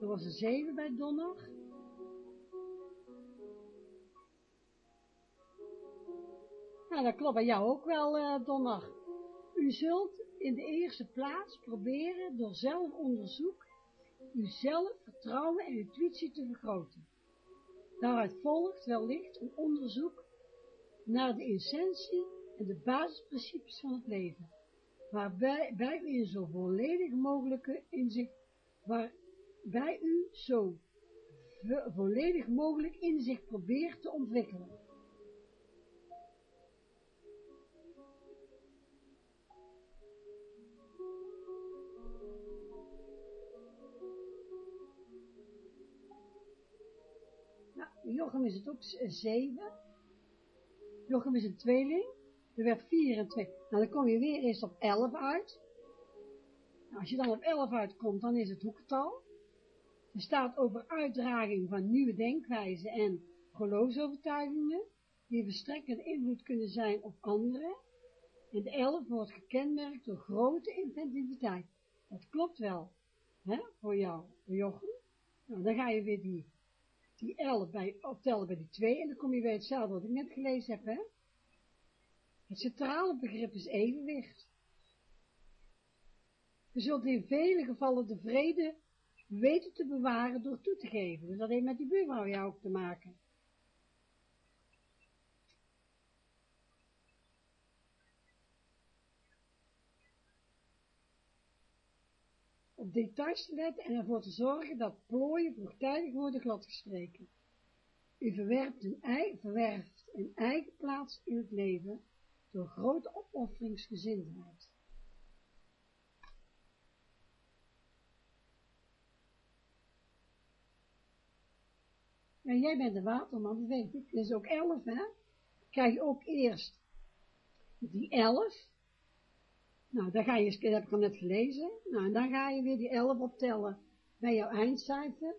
Was een 7 bij Donner. Nou, dat klopt bij jou ook wel, uh, Donner. U zult in de eerste plaats proberen door zelfonderzoek uw zelfvertrouwen en intuïtie te vergroten. Daaruit volgt wellicht een onderzoek naar de essentie en de basisprincipes van het leven, waarbij bij u zo volledig mogelijke inzicht, waar, bij u zo volledig mogelijk inzicht probeert te ontwikkelen. Nou, Jochem is het ook zeven. Jochem is een tweeling. Er werd vier en twee. Nou, dan kom je weer eerst op elf uit. Nou, als je dan op 11 uitkomt, dan is het hoekgetal. Er staat over uitdraging van nieuwe denkwijzen en geloofsovertuigingen, die verstrekkende invloed kunnen zijn op anderen. En de 11 wordt gekenmerkt door grote inventiviteit. Dat klopt wel, hè, voor jou, Jochem. Nou, dan ga je weer die, die 11 bij, optellen bij die 2 en dan kom je bij hetzelfde wat ik net gelezen heb, hè. Het centrale begrip is evenwicht. Je zult in vele gevallen de vrede weten te bewaren door toe te geven. Dus dat heeft met die buurvrouw jou ook te maken. Op details te letten en ervoor te zorgen dat plooien vroegtijdig worden gladgestreken. U verwerft een, verwerft een eigen plaats in het leven door grote opofferingsgezindheid. Ja, jij bent de waterman, dat weet ik. Dat is ook elf, hè? Krijg je ook eerst die elf. Nou, dan ga je, dat heb ik al net gelezen. Nou, en dan ga je weer die elf optellen bij jouw eindcijfer.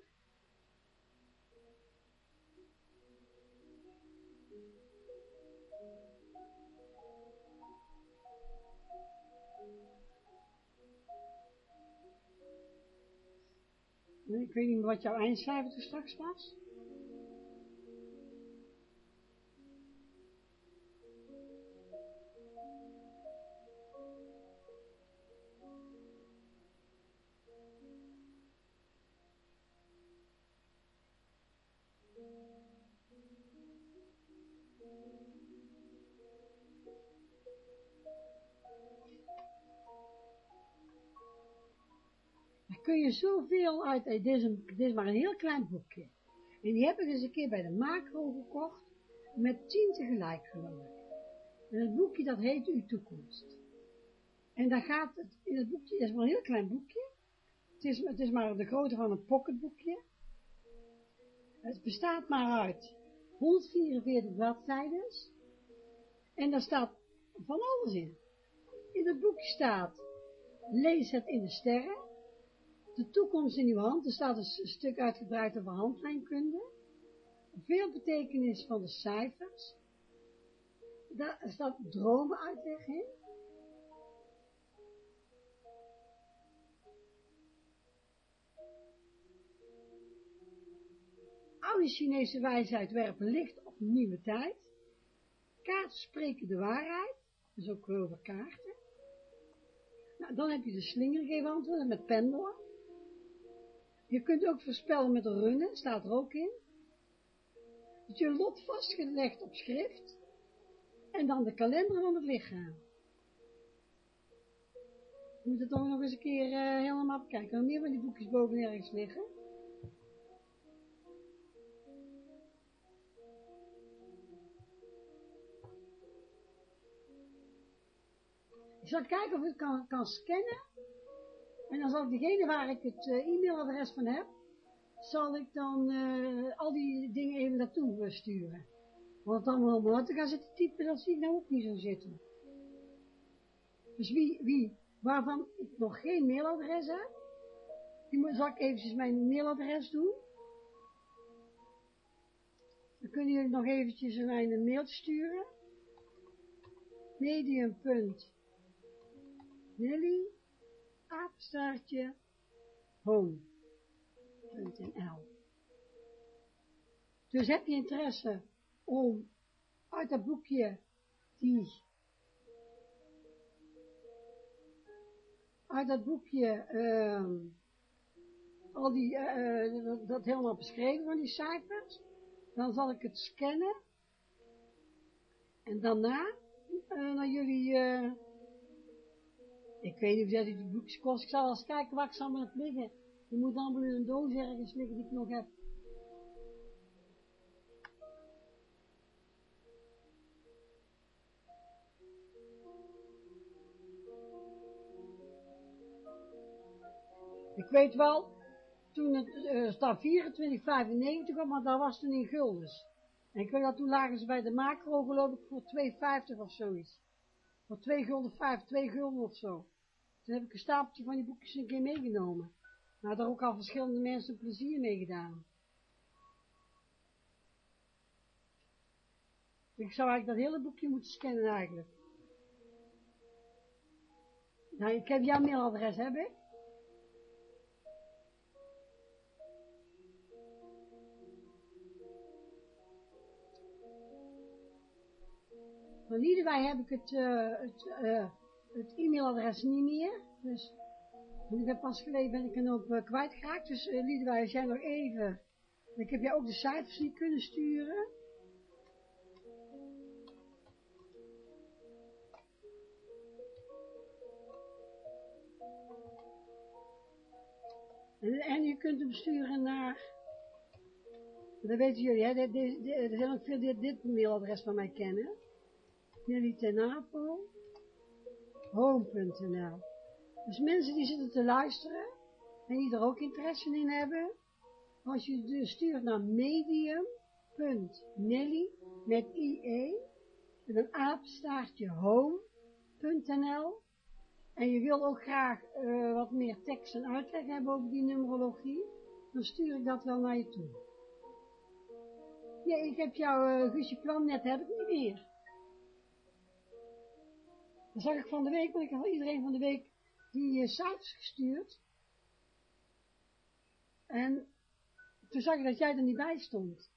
Ik weet niet wat jouw eindcijfer er straks was. Kun je zoveel uit, is, een, dit is maar een heel klein boekje. En die heb ik eens een keer bij de macro gekocht, met tien tegelijk geloof ik. En het boekje dat heet Uw Toekomst. En daar gaat het, in het boekje, is maar een heel klein boekje. Het is, het is maar de grootte van een pocketboekje. Het bestaat maar uit 144 bladzijden. En daar staat van alles in. In het boekje staat, lees het in de sterren. De toekomst in uw hand. Er staat een stuk uitgebreid over handlijnkunde. Veel betekenis van de cijfers. Daar staat dromen uitleg in. Oude Chinese wijsheid werpen licht op nieuwe tijd. Kaarten spreken de waarheid. Dus ook over kaarten. Nou, dan heb je de slingergegeven antwoorden met pendelen. Je kunt ook voorspellen met runnen, staat er ook in. Dat je lot vastgelegd op schrift. En dan de kalender van het lichaam. Je moet het dan nog eens een keer uh, helemaal bekijken. Nog meer van die boekjes boven ergens liggen. Ik zal kijken of ik het kan, kan scannen. En dan zal ik degene waar ik het uh, e-mailadres van heb, zal ik dan uh, al die dingen even naartoe uh, sturen. Want dan allemaal te gaan zitten typen, dat zie ik nou ook niet zo zitten. Dus wie, wie, waarvan ik nog geen mailadres heb, die zal ik eventjes mijn mailadres doen. Dan kunnen jullie nog eventjes mijn mail sturen. Medium.Nelly apenstaartje home.nl Dus heb je interesse om uit dat boekje die uit dat boekje uh, al die uh, dat, dat helemaal beschreven van die cijfers dan zal ik het scannen en daarna uh, naar jullie uh, ik weet niet of die boekjes kost. Ik zal wel eens kijken waar ik allemaal heb liggen. Die moet allemaal in een doos ergens liggen die ik nog heb. Ik weet wel, toen het uh, staat 24,95 op, maar dat was toen in guldens. En ik weet dat toen lagen ze bij de macro geloof ik voor 2,50 of zoiets. Voor 2 gulden 5, 2 gulden of zo. Toen heb ik een stapeltje van die boekjes een keer meegenomen. Maar daar ook al verschillende mensen plezier mee gedaan. Ik zou eigenlijk dat hele boekje moeten scannen eigenlijk. Nou, ik heb jouw mailadres, heb ik? Van Liedewij heb ik het, eh, het, eh, het e-mailadres niet meer. Dus ik ben pas geleden ben ik er nog uh, kwijtgeraakt. Dus uh, Liedewij, als jij nog even... Ik heb jij ook de cijfers niet kunnen sturen. En, je kunt hem sturen naar... Dat weten jullie, er zijn ook veel die dit mailadres van mij kennen. Nelly Tenapo, home.nl. Dus mensen die zitten te luisteren, en die er ook interesse in hebben, als je dus stuurt naar medium.nelly met ie, met een apenstaartje home.nl, en je wil ook graag uh, wat meer tekst en uitleg hebben over die numerologie, dan stuur ik dat wel naar je toe. Ja, ik heb jouw uh, Guusje plan net, heb ik niet meer. Dan zag ik van de week, want ik heb iedereen van de week die uh, cijfers gestuurd. En toen zag ik dat jij er niet bij stond.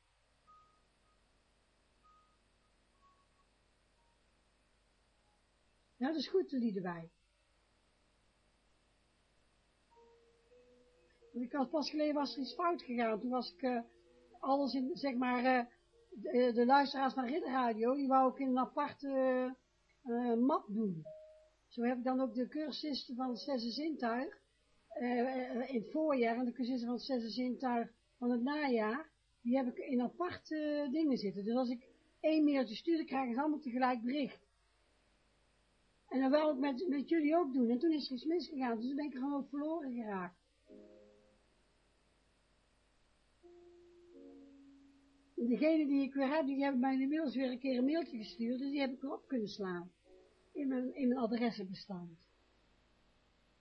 Ja, dat is goed, die erbij. Ik had pas geleden was er iets fout gegaan. Toen was ik uh, alles in, zeg maar, de, de, luisteraars van Ridderradio, die wou ik in een aparte uh, map doen. Zo heb ik dan ook de cursisten van het zesde zintuig, in het voorjaar, en de cursisten van het zesde zintuig van het najaar, die heb ik in aparte dingen zitten. Dus als ik één mailtje stuur, dan krijgen ze allemaal tegelijk bericht. En dat wil ik met, met jullie ook doen. En toen is er iets misgegaan, dus dan ben ik gewoon verloren geraakt. Degene die ik weer heb, die hebben mij inmiddels weer een keer een mailtje gestuurd, dus die heb ik erop kunnen slaan. In mijn, in mijn adressenbestand.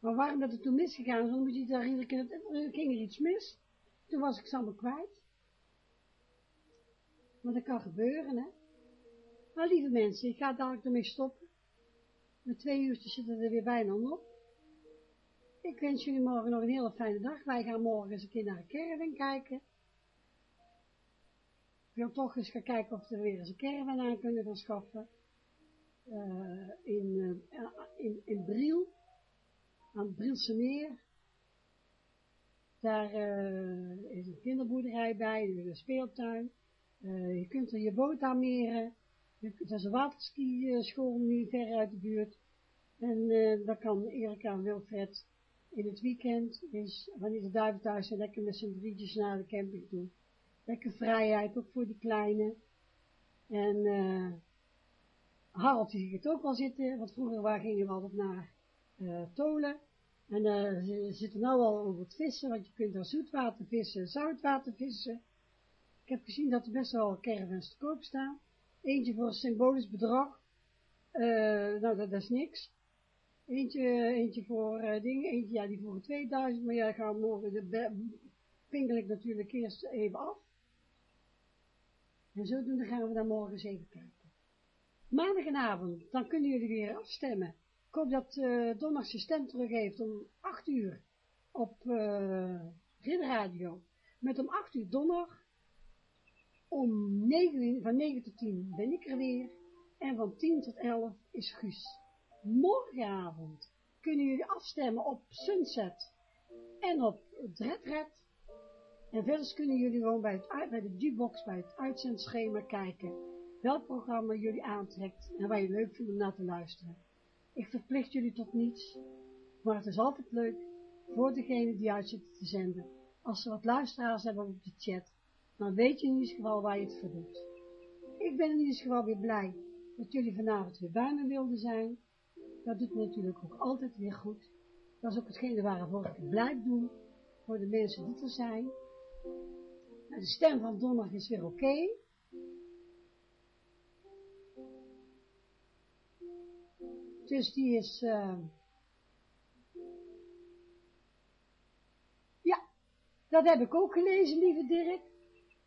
Maar waarom dat het toen misgegaan is, omdat je daar iedere keer, er ging er iets mis. Toen was ik ze allemaal kwijt. Maar dat kan gebeuren, hè. Nou, lieve mensen, ik ga dadelijk ermee stoppen. Met twee uurtjes zitten er weer bijna op. Ik wens jullie morgen nog een hele fijne dag. Wij gaan morgen eens een keer naar caravan kijken. Wil toch eens gaan kijken of we weer eens een caravan aan kunnen gaan schaffen. Uh, in, uh, in, in Briel, aan het Brielse meer. Daar uh, is een kinderboerderij bij, een speeltuin. je kunt er je boot aan meren. Er is een waterski-school nu ver uit de buurt. En dan kan Erika en Wilfred in het weekend, is, wanneer de duiven thuis zijn, lekker met z'n drietjes naar de camping toe. Lekker vrijheid, ook voor die kleine. En uh, Harold die het ook wel zitten, want vroeger waar gingen we altijd naar uh, Tolen. En uh, ze zitten nou al over het vissen, want je kunt daar zoetwater vissen, zoutwater vissen. Ik heb gezien dat er best wel caravans te koop staan. Eentje voor een symbolisch bedrag. Nou, dat, dat, is niks. Eentje, eentje voor dingen, eentje, ja, die voor 2000, maar ja, gaan morgen, de pingel ik natuurlijk eerst even af. En zodoende gaan we dan morgen eens even kijken. Maandagavond, dan kunnen jullie weer afstemmen. Ik hoop dat uh, Donner zijn stem terug heeft om 8 uur op uh, Radio. Met om 8 uur donderdag. Om 9, van 9 tot 10 ben ik er weer. En van 10 tot 11 is Guus. Morgenavond kunnen jullie afstemmen op Sunset en op Dreadred. En verder kunnen jullie gewoon bij, het, bij de G-box, bij het uitzendschema kijken welk programma jullie aantrekt en waar je leuk vindt om naar te luisteren. Ik verplicht jullie tot niets, maar het is altijd leuk voor degene die uitzitten te zenden. Als ze wat luisteraars hebben op de chat, dan weet je in ieder geval waar je het voor doet. Ik ben in ieder geval weer blij dat jullie vanavond weer bij me wilden zijn. Dat doet me natuurlijk ook altijd weer goed. Dat is ook hetgene waarvoor ik het blijf doen, voor de mensen die er zijn. De stem van donderdag is weer oké. Dus die is, uh, ja, dat heb ik ook gelezen, lieve Dirk.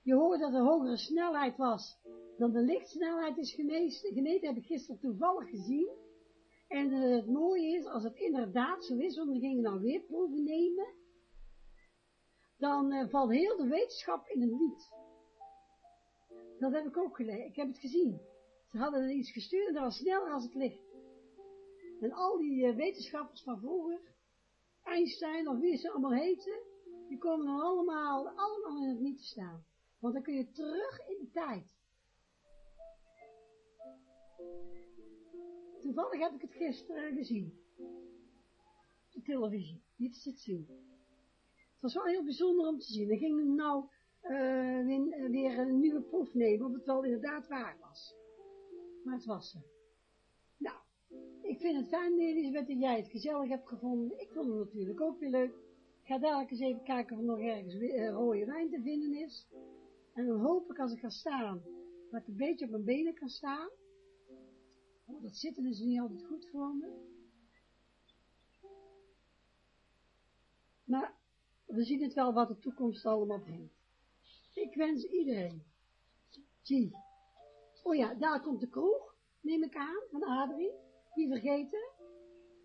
Je hoort dat er hogere snelheid was dan de lichtsnelheid is gemeten, heb ik gisteren toevallig gezien. En het mooie is, als het inderdaad zo is, want we gingen nou weer proeven nemen, dan uh, valt heel de wetenschap in een lied. Dat heb ik ook gelezen, ik heb het gezien. Ze hadden er iets gestuurd en dat was sneller als het licht. En al die eh, wetenschappers van vroeger, Einstein of wie ze allemaal heten, die komen dan allemaal, allemaal in het niet te staan. Want dan kun je terug in de tijd. Toevallig heb ik het gisteren gezien. Op de televisie. Niet te zien. Was wel heel bijzonder om te zien. Er ging nou uh, weer, weer een nieuwe proef nemen of het wel inderdaad waar was. Maar het was er. Nou, ik vind het fijn, Elisabeth, dat jij het gezellig hebt gevonden. Ik vond het natuurlijk ook weer leuk. Ik ga dadelijk eens even kijken of er nog ergens uh, rode wijn te vinden is. En dan hoop ik als ik ga staan, dat ik een beetje op mijn benen kan staan. Oh, dat zitten is niet altijd goed voor me. Maar we zien het wel wat de toekomst allemaal brengt. Ik wens iedereen. Zie. Oh ja, daar komt de kroeg, neem ik aan, van Adrie. Die vergeten.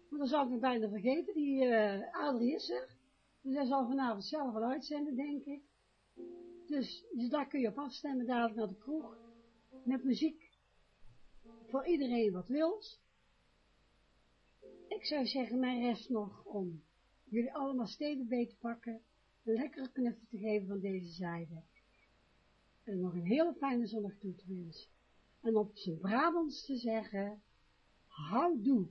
Maar dan zou ik het bijna vergeten. Die uh, Adrie is er. Dus hij zal vanavond zelf wel uitzenden, denk ik. Dus, dus daar kun je op afstemmen, dadelijk naar de kroeg. Met muziek. Voor iedereen wat wils. Ik zou zeggen, mijn rest nog om jullie allemaal steden beter pakken. Een lekkere knuffel te geven van deze zijde. En nog een hele fijne zondag toe te wensen. En op zijn Brabants te zeggen, houdoe.